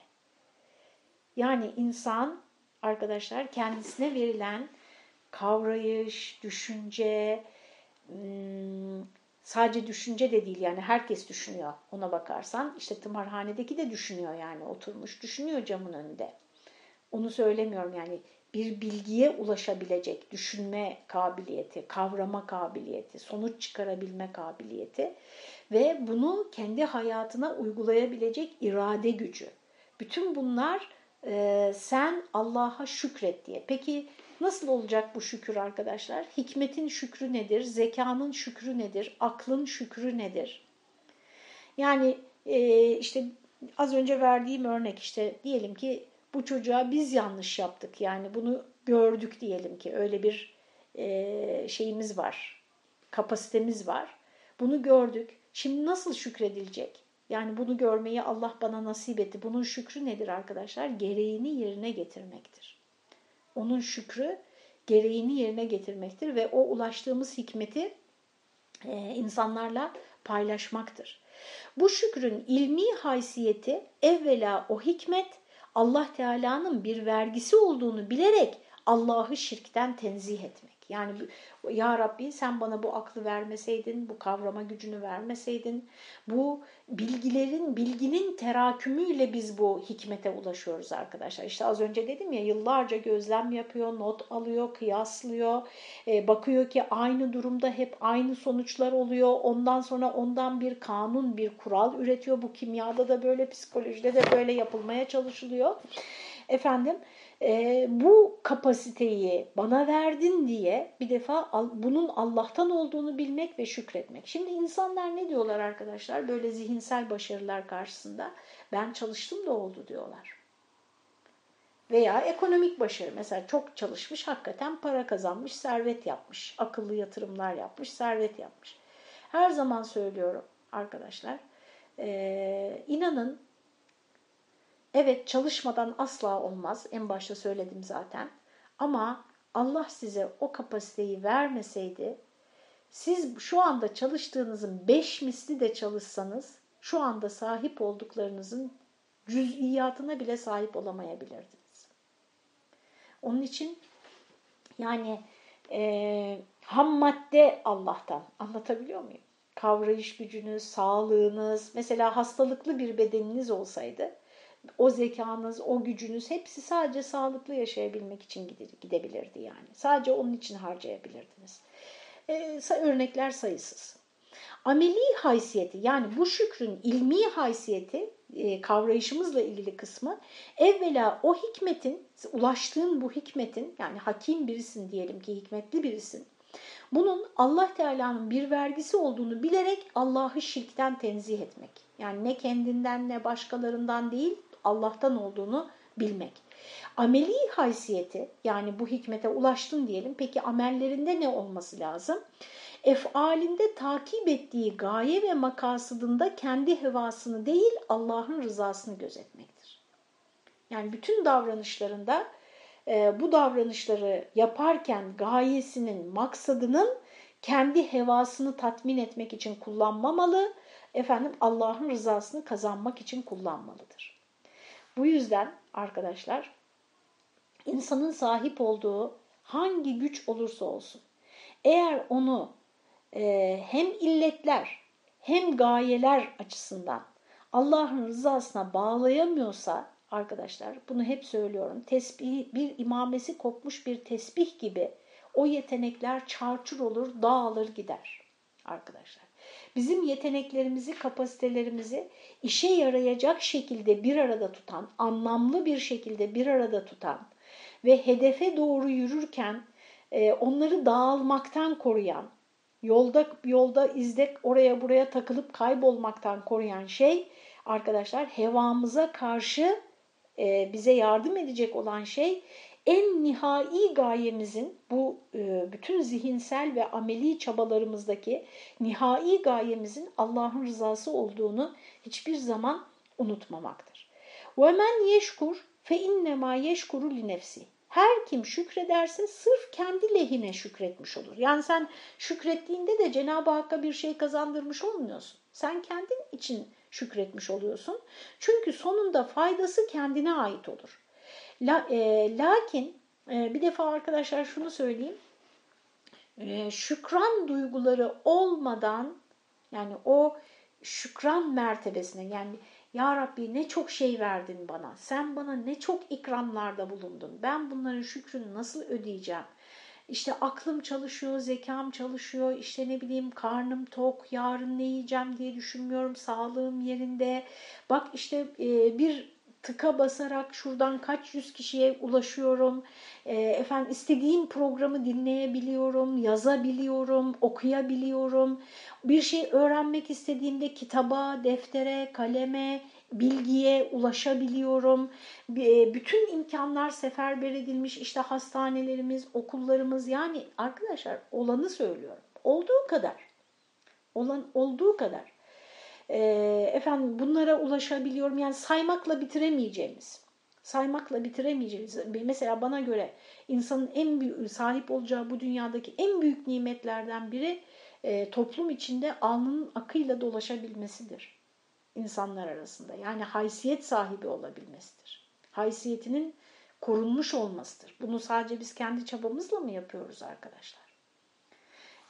Yani insan arkadaşlar kendisine verilen kavrayış, düşünce, sadece düşünce de değil yani herkes düşünüyor ona bakarsan. İşte tımarhanedeki de düşünüyor yani oturmuş düşünüyor camın önünde. Onu söylemiyorum yani bir bilgiye ulaşabilecek düşünme kabiliyeti, kavrama kabiliyeti, sonuç çıkarabilme kabiliyeti ve bunu kendi hayatına uygulayabilecek irade gücü. Bütün bunlar e, sen Allah'a şükret diye. Peki nasıl olacak bu şükür arkadaşlar? Hikmetin şükrü nedir? Zekanın şükrü nedir? Aklın şükrü nedir? Yani e, işte az önce verdiğim örnek işte diyelim ki bu çocuğa biz yanlış yaptık. Yani bunu gördük diyelim ki öyle bir e, şeyimiz var, kapasitemiz var. Bunu gördük. Şimdi nasıl şükredilecek? Yani bunu görmeyi Allah bana nasip etti. Bunun şükrü nedir arkadaşlar? Gereğini yerine getirmektir. Onun şükrü gereğini yerine getirmektir ve o ulaştığımız hikmeti e, insanlarla paylaşmaktır. Bu şükrün ilmi haysiyeti evvela o hikmet Allah Teala'nın bir vergisi olduğunu bilerek Allah'ı şirkten tenzih etmek. Yani ya Rabbi sen bana bu aklı vermeseydin, bu kavrama gücünü vermeseydin, bu bilgilerin, bilginin terakümüyle biz bu hikmete ulaşıyoruz arkadaşlar. İşte az önce dedim ya yıllarca gözlem yapıyor, not alıyor, kıyaslıyor, e, bakıyor ki aynı durumda hep aynı sonuçlar oluyor. Ondan sonra ondan bir kanun, bir kural üretiyor. Bu kimyada da böyle, psikolojide de böyle yapılmaya çalışılıyor. Efendim e, bu kapasiteyi bana verdin diye bir defa bunun Allah'tan olduğunu bilmek ve şükretmek. Şimdi insanlar ne diyorlar arkadaşlar böyle zihinsel başarılar karşısında? Ben çalıştım da oldu diyorlar. Veya ekonomik başarı mesela çok çalışmış hakikaten para kazanmış, servet yapmış, akıllı yatırımlar yapmış, servet yapmış. Her zaman söylüyorum arkadaşlar e, inanın Evet çalışmadan asla olmaz. En başta söyledim zaten. Ama Allah size o kapasiteyi vermeseydi siz şu anda çalıştığınızın beş misli de çalışsanız şu anda sahip olduklarınızın cüz'iyatına bile sahip olamayabilirdiniz. Onun için yani e, ham madde Allah'tan anlatabiliyor muyum? Kavrayış gücünüz, sağlığınız, mesela hastalıklı bir bedeniniz olsaydı o zekanız, o gücünüz hepsi sadece sağlıklı yaşayabilmek için gidebilirdi yani. Sadece onun için harcayabilirdiniz. Ee, örnekler sayısız. Ameli haysiyeti yani bu şükrün ilmi haysiyeti e, kavrayışımızla ilgili kısmı evvela o hikmetin, ulaştığın bu hikmetin yani hakim birisin diyelim ki hikmetli birisin. Bunun Allah Teala'nın bir vergisi olduğunu bilerek Allah'ı şirkten tenzih etmek. Yani ne kendinden ne başkalarından değil Allah'tan olduğunu bilmek. Ameli haysiyeti yani bu hikmete ulaştın diyelim. Peki amellerinde ne olması lazım? Efalinde takip ettiği gaye ve makasıdında kendi hevasını değil Allah'ın rızasını gözetmektir. Yani bütün davranışlarında e, bu davranışları yaparken gayesinin, maksadının kendi hevasını tatmin etmek için kullanmamalı, efendim Allah'ın rızasını kazanmak için kullanmalıdır. Bu yüzden arkadaşlar insanın sahip olduğu hangi güç olursa olsun eğer onu e, hem illetler hem gayeler açısından Allah'ın rızasına bağlayamıyorsa arkadaşlar bunu hep söylüyorum tesbih bir imamesi kopmuş bir tesbih gibi o yetenekler çarçur olur dağılır gider arkadaşlar bizim yeteneklerimizi, kapasitelerimizi işe yarayacak şekilde bir arada tutan, anlamlı bir şekilde bir arada tutan ve hedefe doğru yürürken e, onları dağılmaktan koruyan, yolda yolda izde oraya buraya takılıp kaybolmaktan koruyan şey arkadaşlar hevamıza karşı e, bize yardım edecek olan şey en nihai gayemizin bu e, bütün zihinsel ve ameli çabalarımızdaki nihai gayemizin Allah'ın rızası olduğunu hiçbir zaman unutmamaktır. وَمَنْ يَشْكُرْ فَاِنَّمَا يَشْكُرُ لِنَفْسِ Her kim şükrederse sırf kendi lehine şükretmiş olur. Yani sen şükrettiğinde de Cenab-ı Hakk'a bir şey kazandırmış olmuyorsun. Sen kendin için şükretmiş oluyorsun. Çünkü sonunda faydası kendine ait olur. La, e, lakin e, bir defa arkadaşlar şunu söyleyeyim. E, şükran duyguları olmadan yani o şükran mertebesine yani Ya Rabbi ne çok şey verdin bana. Sen bana ne çok ikramlarda bulundun. Ben bunların şükrünü nasıl ödeyeceğim? İşte aklım çalışıyor, zekam çalışıyor, işte ne bileyim karnım tok, yarın ne yiyeceğim diye düşünmüyorum, sağlığım yerinde. Bak işte bir tıka basarak şuradan kaç yüz kişiye ulaşıyorum. E, efendim istediğim programı dinleyebiliyorum, yazabiliyorum, okuyabiliyorum. Bir şey öğrenmek istediğimde kitaba, deftere, kaleme, bilgiye ulaşabiliyorum. Bütün imkanlar seferber edilmiş işte hastanelerimiz, okullarımız yani arkadaşlar olanı söylüyorum. Olduğu kadar. Olan olduğu kadar e, efendim bunlara ulaşabiliyorum. Yani saymakla bitiremeyeceğimiz, saymakla bitiremeyeceğimiz. Mesela bana göre insanın en büyük, sahip olacağı bu dünyadaki en büyük nimetlerden biri e, toplum içinde alnının akıyla dolaşabilmesidir insanlar arasında. Yani haysiyet sahibi olabilmesidir. Haysiyetinin korunmuş olmasıdır. Bunu sadece biz kendi çabamızla mı yapıyoruz arkadaşlar?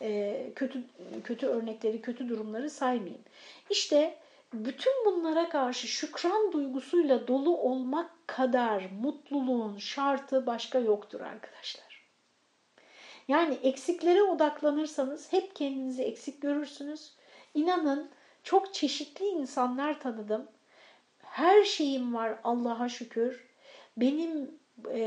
E, kötü kötü örnekleri, kötü durumları saymayayım. İşte bütün bunlara karşı şükran duygusuyla dolu olmak kadar mutluluğun şartı başka yoktur arkadaşlar. Yani eksiklere odaklanırsanız hep kendinizi eksik görürsünüz. İnanın çok çeşitli insanlar tanıdım. Her şeyim var Allah'a şükür. Benim e,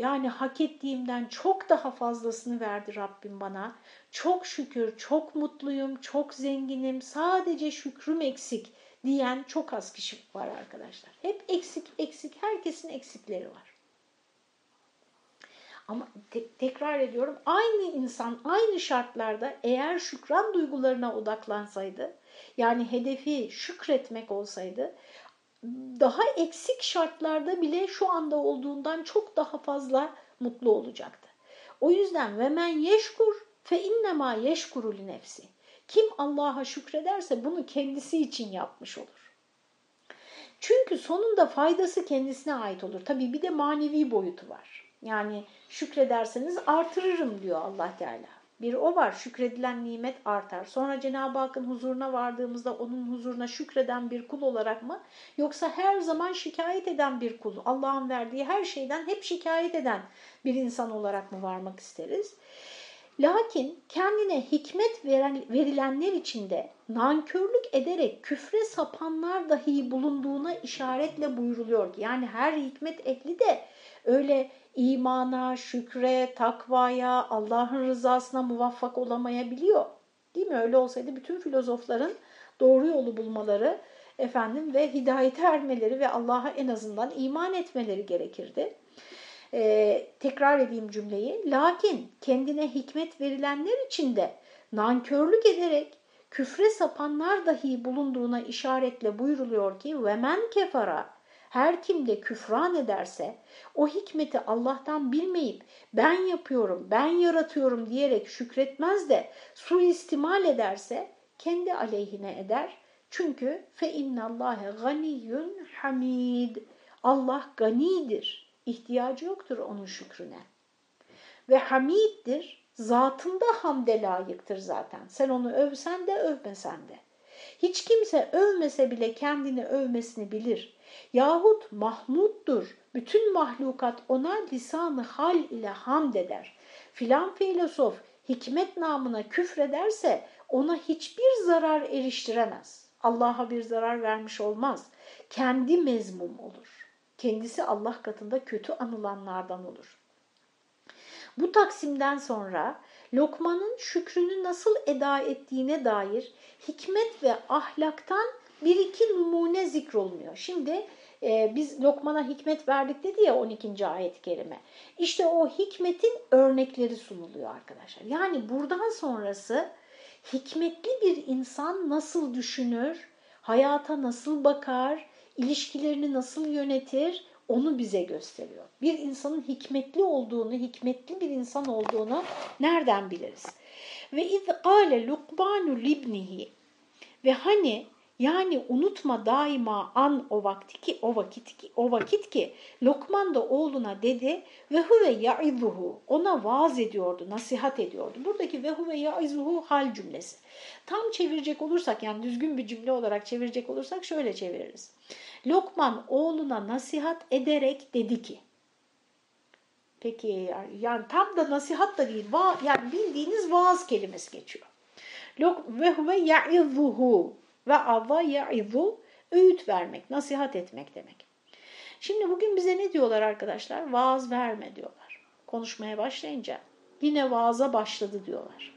yani hak ettiğimden çok daha fazlasını verdi Rabbim bana. Çok şükür, çok mutluyum, çok zenginim, sadece şükrüm eksik diyen çok az kişi var arkadaşlar. Hep eksik, eksik, herkesin eksikleri var. Ama te tekrar ediyorum aynı insan aynı şartlarda eğer şükran duygularına odaklansaydı yani hedefi şükretmek olsaydı daha eksik şartlarda bile şu anda olduğundan çok daha fazla mutlu olacaktı. O yüzden ve men yeşkur fe innema yeşkuru li nefsi. Kim Allah'a şükrederse bunu kendisi için yapmış olur. Çünkü sonunda faydası kendisine ait olur. Tabii bir de manevi boyutu var. Yani şükrederseniz artırırım diyor Allah Teala. Bir o var şükredilen nimet artar. Sonra Cenab-ı Hakk'ın huzuruna vardığımızda onun huzuruna şükreden bir kul olarak mı? Yoksa her zaman şikayet eden bir kul, Allah'ın verdiği her şeyden hep şikayet eden bir insan olarak mı varmak isteriz? Lakin kendine hikmet veren, verilenler içinde nankörlük ederek küfre sapanlar dahi bulunduğuna işaretle buyuruluyor yani her hikmet ehli de öyle imana, şükre, takvaya, Allah'ın rızasına muvaffak olamayabiliyor. Değil mi? Öyle olsaydı bütün filozofların doğru yolu bulmaları efendim ve hidayete ermeleri ve Allah'a en azından iman etmeleri gerekirdi. Ee, tekrar edeyim cümleyi. Lakin kendine hikmet verilenler içinde nankörlük ederek küfre sapanlar dahi bulunduğuna işaretle buyruluyor ki ve men kefara her kim de küfran ederse o hikmeti Allah'tan bilmeyip ben yapıyorum, ben yaratıyorum diyerek şükretmez de suistimal ederse kendi aleyhine eder. Çünkü fe innallâhe ganiyyun hamid. Allah ganidir. İhtiyacı yoktur onun şükrüne. Ve hamiddir. Zatında hamde layıktır zaten. Sen onu övsen de övmesen de. Hiç kimse övmese bile kendini övmesini bilir. Yahut Mahmud'dur. Bütün mahlukat ona lisanı hal ile hamd eder. Filan filosof hikmet namına küfrederse ona hiçbir zarar eriştiremez. Allah'a bir zarar vermiş olmaz. Kendi mezmum olur. Kendisi Allah katında kötü anılanlardan olur. Bu taksimden sonra Lokman'ın şükrünü nasıl eda ettiğine dair hikmet ve ahlaktan bir iki numune zikrolunuyor. Şimdi e, biz Lokman'a hikmet verdik dedi ya 12. ayet-i kerime. İşte o hikmetin örnekleri sunuluyor arkadaşlar. Yani buradan sonrası hikmetli bir insan nasıl düşünür, hayata nasıl bakar, ilişkilerini nasıl yönetir onu bize gösteriyor. Bir insanın hikmetli olduğunu, hikmetli bir insan olduğunu nereden biliriz? Ve iz kâle Lukmanu libnihi ve hani Yani unutma daima an o vakti ki o vakit ki o vakit ki Lokman da oğluna dedi ve huve ya'izuhu ona vaaz ediyordu, nasihat ediyordu. Buradaki ve huve ya'izuhu hal cümlesi. Tam çevirecek olursak yani düzgün bir cümle olarak çevirecek olursak şöyle çeviririz. Lokman oğluna nasihat ederek dedi ki Peki yani tam da nasihat da değil. Va yani bildiğiniz vaaz kelimesi geçiyor. Ve huve ya'izuhu ve avva ya'izu öğüt vermek, nasihat etmek demek. Şimdi bugün bize ne diyorlar arkadaşlar? Vaaz verme diyorlar. Konuşmaya başlayınca yine vaaza başladı diyorlar.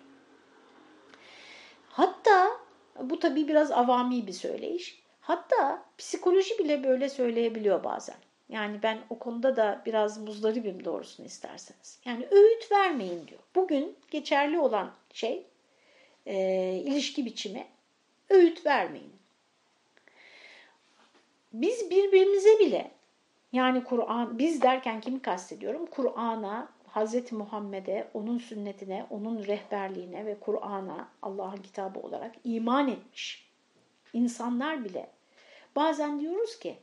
Hatta bu tabii biraz avami bir söyleyiş. Hatta psikoloji bile böyle söyleyebiliyor bazen. Yani ben o konuda da biraz muzdaribim doğrusunu isterseniz. Yani öğüt vermeyin diyor. Bugün geçerli olan şey e, ilişki biçimi öğüt vermeyin. Biz birbirimize bile yani Kur'an biz derken kimi kastediyorum? Kur'an'a, Hz. Muhammed'e, onun sünnetine, onun rehberliğine ve Kur'an'a Allah'ın kitabı olarak iman etmiş insanlar bile bazen diyoruz ki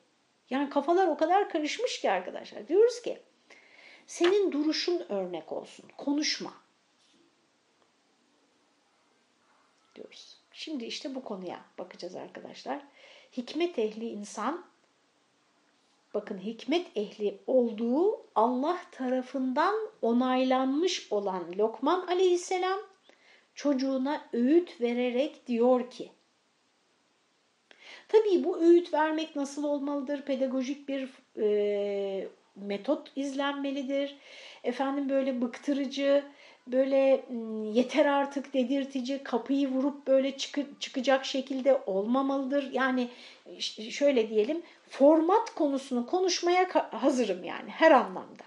yani kafalar o kadar karışmış ki arkadaşlar diyoruz ki senin duruşun örnek olsun konuşma diyoruz. Şimdi işte bu konuya bakacağız arkadaşlar. Hikmet ehli insan, bakın hikmet ehli olduğu Allah tarafından onaylanmış olan Lokman aleyhisselam çocuğuna öğüt vererek diyor ki, Tabii bu öğüt vermek nasıl olmalıdır? Pedagojik bir e, metot izlenmelidir. Efendim böyle bıktırıcı, böyle yeter artık dedirtici, kapıyı vurup böyle çıkı, çıkacak şekilde olmamalıdır. Yani şöyle diyelim format konusunu konuşmaya hazırım yani her anlamda.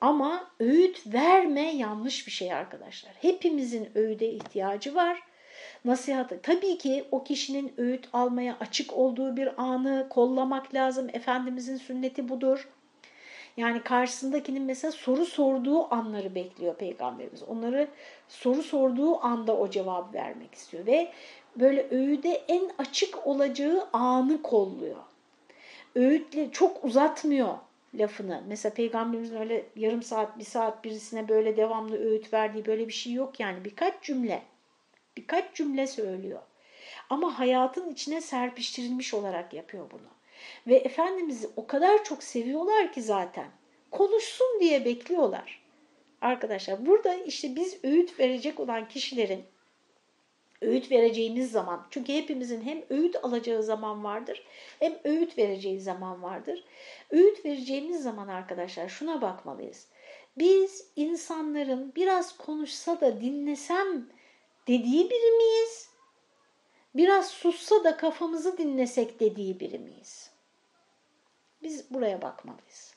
Ama öğüt verme yanlış bir şey arkadaşlar. Hepimizin öğüde ihtiyacı var. Nasihatı. Tabii ki o kişinin öğüt almaya açık olduğu bir anı kollamak lazım. Efendimizin sünneti budur. Yani karşısındakinin mesela soru sorduğu anları bekliyor Peygamberimiz. Onları soru sorduğu anda o cevap vermek istiyor ve böyle öğüde en açık olacağı anı kolluyor. Öğütle çok uzatmıyor lafını. Mesela Peygamberimizin öyle yarım saat, bir saat birisine böyle devamlı öğüt verdiği böyle bir şey yok yani. Birkaç cümle, birkaç cümle söylüyor. Ama hayatın içine serpiştirilmiş olarak yapıyor bunu. Ve Efendimiz'i o kadar çok seviyorlar ki zaten. Konuşsun diye bekliyorlar. Arkadaşlar burada işte biz öğüt verecek olan kişilerin öğüt vereceğimiz zaman çünkü hepimizin hem öğüt alacağı zaman vardır hem öğüt vereceği zaman vardır. Öğüt vereceğimiz zaman arkadaşlar şuna bakmalıyız. Biz insanların biraz konuşsa da dinlesem dediği biri miyiz? Biraz sussa da kafamızı dinlesek dediği biri miyiz? Biz buraya bakmalıyız.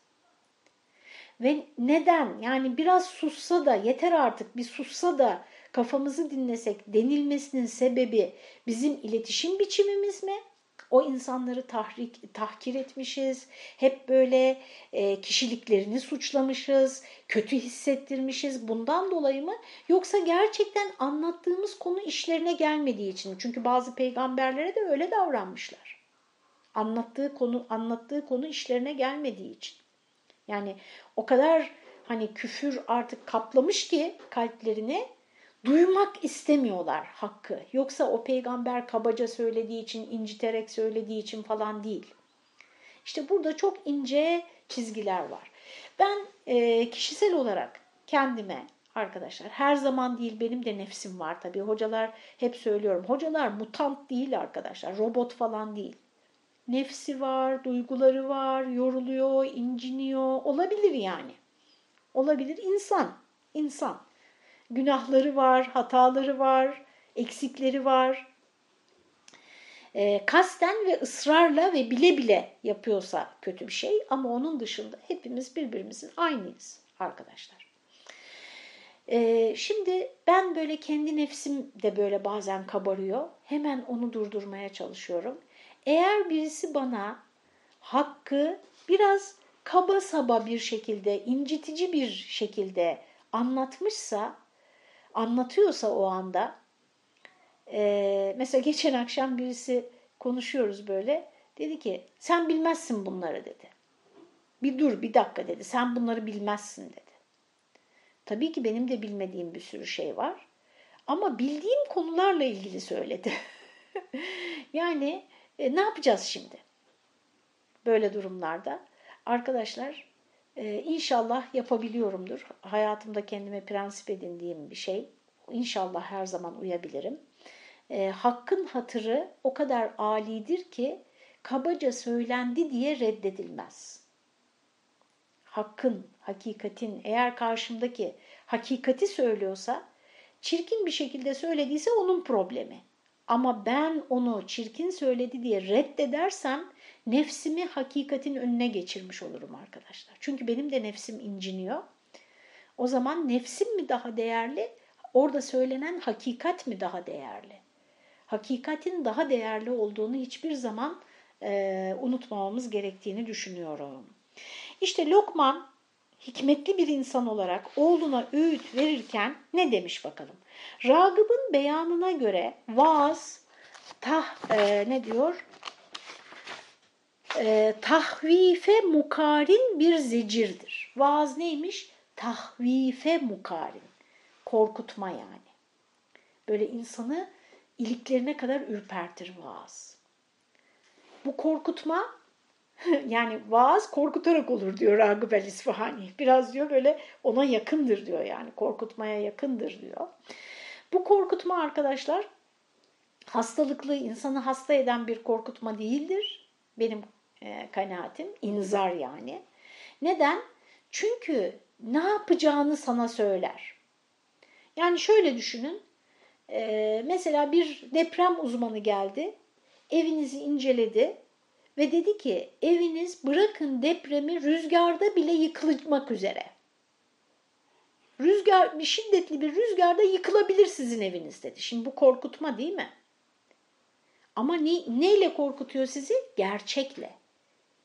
Ve neden? Yani biraz sussa da yeter artık bir sussa da kafamızı dinlesek denilmesinin sebebi bizim iletişim biçimimiz mi? O insanları tahrik, tahkir etmişiz, hep böyle e, kişiliklerini suçlamışız, kötü hissettirmişiz. Bundan dolayı mı? Yoksa gerçekten anlattığımız konu işlerine gelmediği için. Çünkü bazı peygamberlere de öyle davranmışlar. Anlattığı konu anlattığı konu işlerine gelmediği için. Yani o kadar hani küfür artık kaplamış ki kalplerini duymak istemiyorlar hakkı. Yoksa o peygamber kabaca söylediği için, inciterek söylediği için falan değil. İşte burada çok ince çizgiler var. Ben e, kişisel olarak kendime arkadaşlar her zaman değil benim de nefsim var tabii. Hocalar hep söylüyorum. Hocalar mutant değil arkadaşlar. Robot falan değil. Nefsi var, duyguları var, yoruluyor, inciniyor. Olabilir yani. Olabilir insan. İnsan. Günahları var, hataları var, eksikleri var. E, kasten ve ısrarla ve bile bile yapıyorsa kötü bir şey ama onun dışında hepimiz birbirimizin aynıyız arkadaşlar. E, şimdi ben böyle kendi nefsim de böyle bazen kabarıyor. Hemen onu durdurmaya çalışıyorum. Eğer birisi bana hakkı biraz kaba saba bir şekilde, incitici bir şekilde anlatmışsa, anlatıyorsa o anda, e, mesela geçen akşam birisi konuşuyoruz böyle. Dedi ki sen bilmezsin bunları dedi. Bir dur bir dakika dedi sen bunları bilmezsin dedi. Tabii ki benim de bilmediğim bir sürü şey var. Ama bildiğim konularla ilgili söyledi. yani e, ne yapacağız şimdi? Böyle durumlarda. Arkadaşlar e, inşallah yapabiliyorumdur. Hayatımda kendime prensip edindiğim bir şey. İnşallah her zaman uyabilirim. E, hakkın hatırı o kadar alidir ki kabaca söylendi diye reddedilmez. Hakkın, hakikatin eğer karşımdaki hakikati söylüyorsa çirkin bir şekilde söylediyse onun problemi. Ama ben onu çirkin söyledi diye reddedersem nefsimi hakikatin önüne geçirmiş olurum arkadaşlar. Çünkü benim de nefsim inciniyor. O zaman nefsim mi daha değerli, orada söylenen hakikat mi daha değerli? Hakikatin daha değerli olduğunu hiçbir zaman e, unutmamamız gerektiğini düşünüyorum. İşte Lokman hikmetli bir insan olarak oğluna öğüt verirken ne demiş bakalım. Ragıb'ın beyanına göre vaaz tah, e, ne diyor? E, tahvife mukarin bir zecirdir. Vaaz neymiş? Tahvife mukarin. Korkutma yani. Böyle insanı iliklerine kadar ürpertir vaaz. Bu korkutma yani vaaz korkutarak olur diyor Ragıp el İsfahani. Biraz diyor böyle ona yakındır diyor yani korkutmaya yakındır diyor. Bu korkutma arkadaşlar hastalıklı insanı hasta eden bir korkutma değildir. Benim e, kanaatim inzar yani. Neden? Çünkü ne yapacağını sana söyler. Yani şöyle düşünün. E, mesela bir deprem uzmanı geldi. Evinizi inceledi ve dedi ki eviniz bırakın depremi rüzgarda bile yıkılmak üzere. Rüzgar, şiddetli bir rüzgarda yıkılabilir sizin eviniz dedi. Şimdi bu korkutma değil mi? Ama ne, neyle korkutuyor sizi? Gerçekle.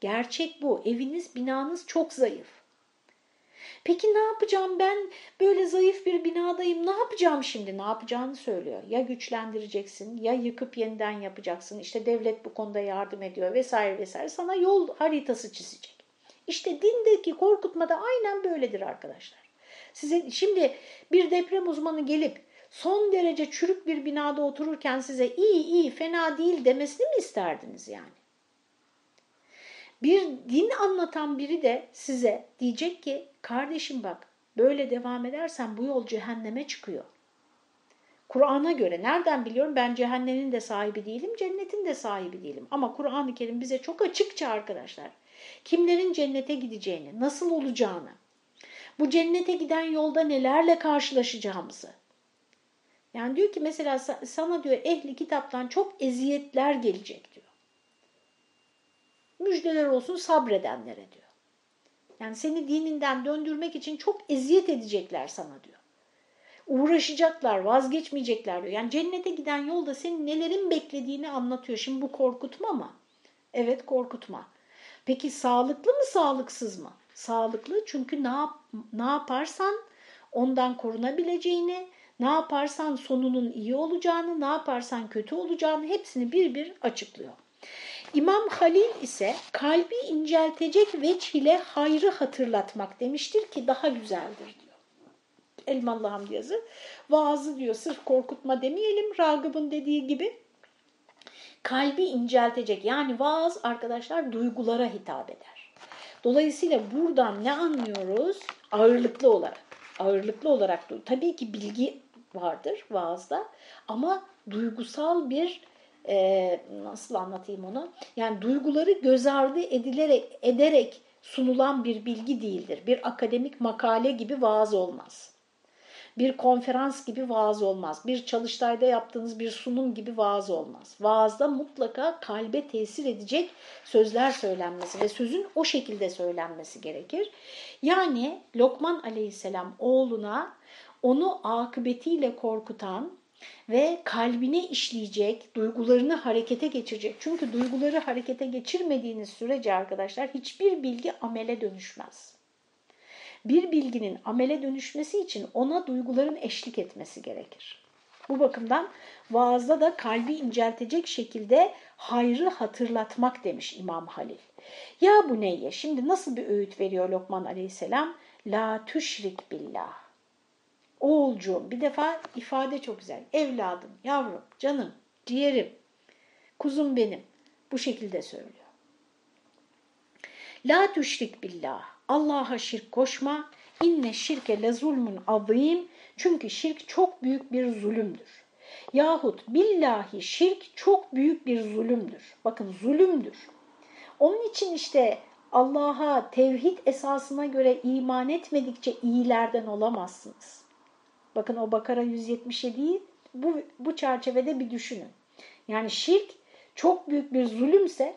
Gerçek bu. Eviniz, binanız çok zayıf. Peki ne yapacağım ben böyle zayıf bir binadayım ne yapacağım şimdi ne yapacağını söylüyor. Ya güçlendireceksin ya yıkıp yeniden yapacaksın işte devlet bu konuda yardım ediyor vesaire vesaire sana yol haritası çizecek. İşte dindeki korkutma da aynen böyledir arkadaşlar. Size şimdi bir deprem uzmanı gelip son derece çürük bir binada otururken size iyi iyi fena değil demesini mi isterdiniz yani? Bir din anlatan biri de size diyecek ki kardeşim bak böyle devam edersen bu yol cehenneme çıkıyor. Kur'an'a göre nereden biliyorum ben cehennemin de sahibi değilim, cennetin de sahibi değilim. Ama Kur'an-ı Kerim bize çok açıkça arkadaşlar kimlerin cennete gideceğini, nasıl olacağını, bu cennete giden yolda nelerle karşılaşacağımızı. Yani diyor ki mesela sana diyor ehli kitaptan çok eziyetler gelecek diyor. Müjdeler olsun sabredenlere diyor. Yani seni dininden döndürmek için çok eziyet edecekler sana diyor. Uğraşacaklar, vazgeçmeyecekler diyor. Yani cennete giden yolda senin nelerin beklediğini anlatıyor. Şimdi bu korkutma mı? Evet korkutma. Peki sağlıklı mı sağlıksız mı? Sağlıklı çünkü ne, yap, ne yaparsan ondan korunabileceğini, ne yaparsan sonunun iyi olacağını, ne yaparsan kötü olacağını hepsini bir bir açıklıyor. İmam Halil ise kalbi inceltecek veç ile hayrı hatırlatmak demiştir ki daha güzeldir diyor. Elmalı Hamdi yazı. Vaazı diyor sırf korkutma demeyelim Ragıp'ın dediği gibi. Kalbi inceltecek yani vaaz arkadaşlar duygulara hitap eder. Dolayısıyla buradan ne anlıyoruz? Ağırlıklı olarak. Ağırlıklı olarak tabii ki bilgi vardır vaazda ama duygusal bir e, nasıl anlatayım onu? Yani duyguları göz ardı edilerek, ederek sunulan bir bilgi değildir. Bir akademik makale gibi vaaz olmaz. Bir konferans gibi vaaz olmaz. Bir çalıştayda yaptığınız bir sunum gibi vaaz olmaz. Vaazda mutlaka kalbe tesir edecek sözler söylenmesi ve sözün o şekilde söylenmesi gerekir. Yani Lokman aleyhisselam oğluna onu akıbetiyle korkutan, ve kalbine işleyecek, duygularını harekete geçirecek. Çünkü duyguları harekete geçirmediğiniz sürece arkadaşlar hiçbir bilgi amele dönüşmez. Bir bilginin amele dönüşmesi için ona duyguların eşlik etmesi gerekir. Bu bakımdan vaazda da kalbi inceltecek şekilde hayrı hatırlatmak demiş İmam Halil. Ya bu neyye? Şimdi nasıl bir öğüt veriyor Lokman aleyhisselam? La tüşrik billah. Oğulcuğum bir defa ifade çok güzel. Evladım, yavrum, canım, ciğerim, kuzum benim. Bu şekilde söylüyor. La tüşrik billah. Allah'a şirk koşma. İnne şirke le zulmun azim. Çünkü şirk çok büyük bir zulümdür. Yahut billahi şirk çok büyük bir zulümdür. Bakın zulümdür. Onun için işte Allah'a tevhid esasına göre iman etmedikçe iyilerden olamazsınız. Bakın o Bakara 177'yi bu, bu çerçevede bir düşünün. Yani şirk çok büyük bir zulümse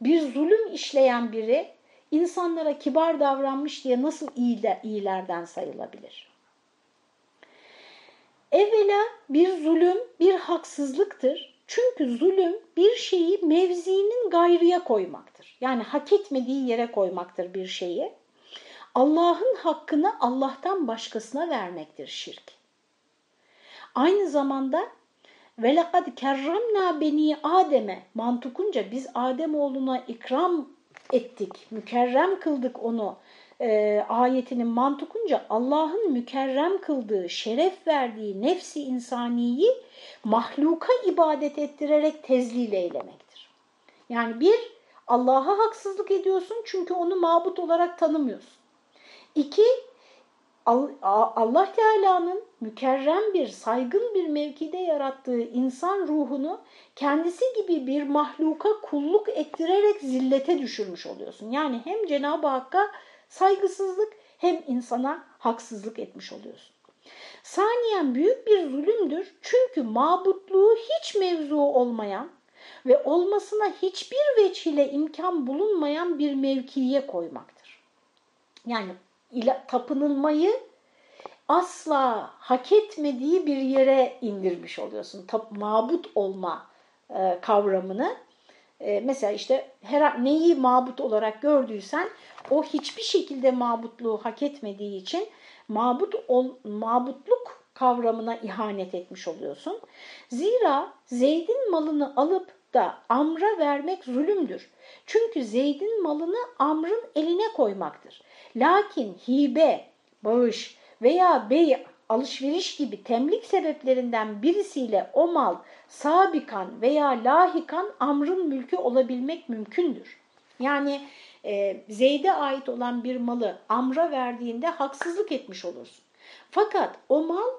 bir zulüm işleyen biri insanlara kibar davranmış diye nasıl iyilerden sayılabilir? Evvela bir zulüm bir haksızlıktır. Çünkü zulüm bir şeyi mevzinin gayrıya koymaktır. Yani hak etmediği yere koymaktır bir şeyi. Allah'ın hakkını Allah'tan başkasına vermektir şirk. Aynı zamanda velakad kerramna beni Adem'e mantukunca biz Adem oğluna ikram ettik, mükerrem kıldık onu e, ayetinin mantukunca Allah'ın mükerrem kıldığı, şeref verdiği nefsi insaniyi mahluka ibadet ettirerek tezlil eylemektir. Yani bir, Allah'a haksızlık ediyorsun çünkü onu mabut olarak tanımıyorsun. İki, Allah Teala'nın mükerrem bir, saygın bir mevkide yarattığı insan ruhunu kendisi gibi bir mahluka kulluk ettirerek zillete düşürmüş oluyorsun. Yani hem Cenab-ı Hakk'a saygısızlık hem insana haksızlık etmiş oluyorsun. Saniyen büyük bir zulümdür çünkü mabutluğu hiç mevzu olmayan ve olmasına hiçbir veçile imkan bulunmayan bir mevkiye koymaktır. Yani tapınılmayı asla hak etmediği bir yere indirmiş oluyorsun. Tap, mabut olma e, kavramını. E, mesela işte her, neyi mabut olarak gördüysen o hiçbir şekilde mabutluğu hak etmediği için mabut ol, mabutluk kavramına ihanet etmiş oluyorsun. Zira Zeyd'in malını alıp da Amr'a vermek zulümdür. Çünkü Zeyd'in malını Amr'ın eline koymaktır. Lakin hibe, bağış veya bey, alışveriş gibi temlik sebeplerinden birisiyle o mal sabikan veya lahikan Amr'ın mülkü olabilmek mümkündür. Yani e, Zeyd'e ait olan bir malı Amr'a verdiğinde haksızlık etmiş olursun. Fakat o mal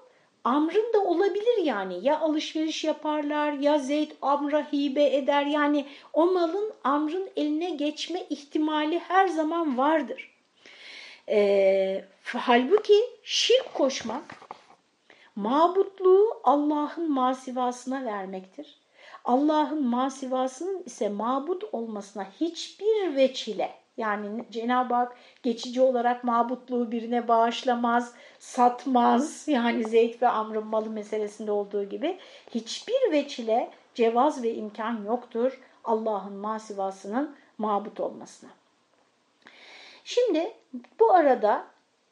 Amr'ın da olabilir yani ya alışveriş yaparlar ya Zeyd Amr'a hibe eder yani o malın Amr'ın eline geçme ihtimali her zaman vardır. E, halbuki şirk koşmak mabutluğu Allah'ın masivasına vermektir. Allah'ın masivasının ise mabut olmasına hiçbir veçile yani Cenab-ı Hak geçici olarak mabutluğu birine bağışlamaz, satmaz. Yani Zeyd ve Amr'ın malı meselesinde olduğu gibi hiçbir veçile cevaz ve imkan yoktur Allah'ın masivasının mabut olmasına. Şimdi bu arada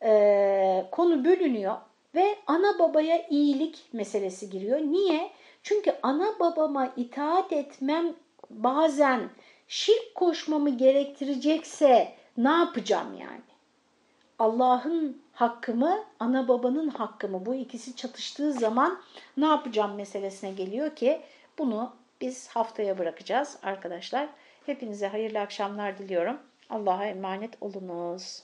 e, konu bölünüyor ve ana babaya iyilik meselesi giriyor. Niye? Çünkü ana babama itaat etmem bazen şirk koşmamı gerektirecekse ne yapacağım yani? Allah'ın hakkı mı, ana babanın hakkı mı? Bu ikisi çatıştığı zaman ne yapacağım meselesine geliyor ki bunu biz haftaya bırakacağız arkadaşlar. Hepinize hayırlı akşamlar diliyorum. Allah'a emanet olunuz.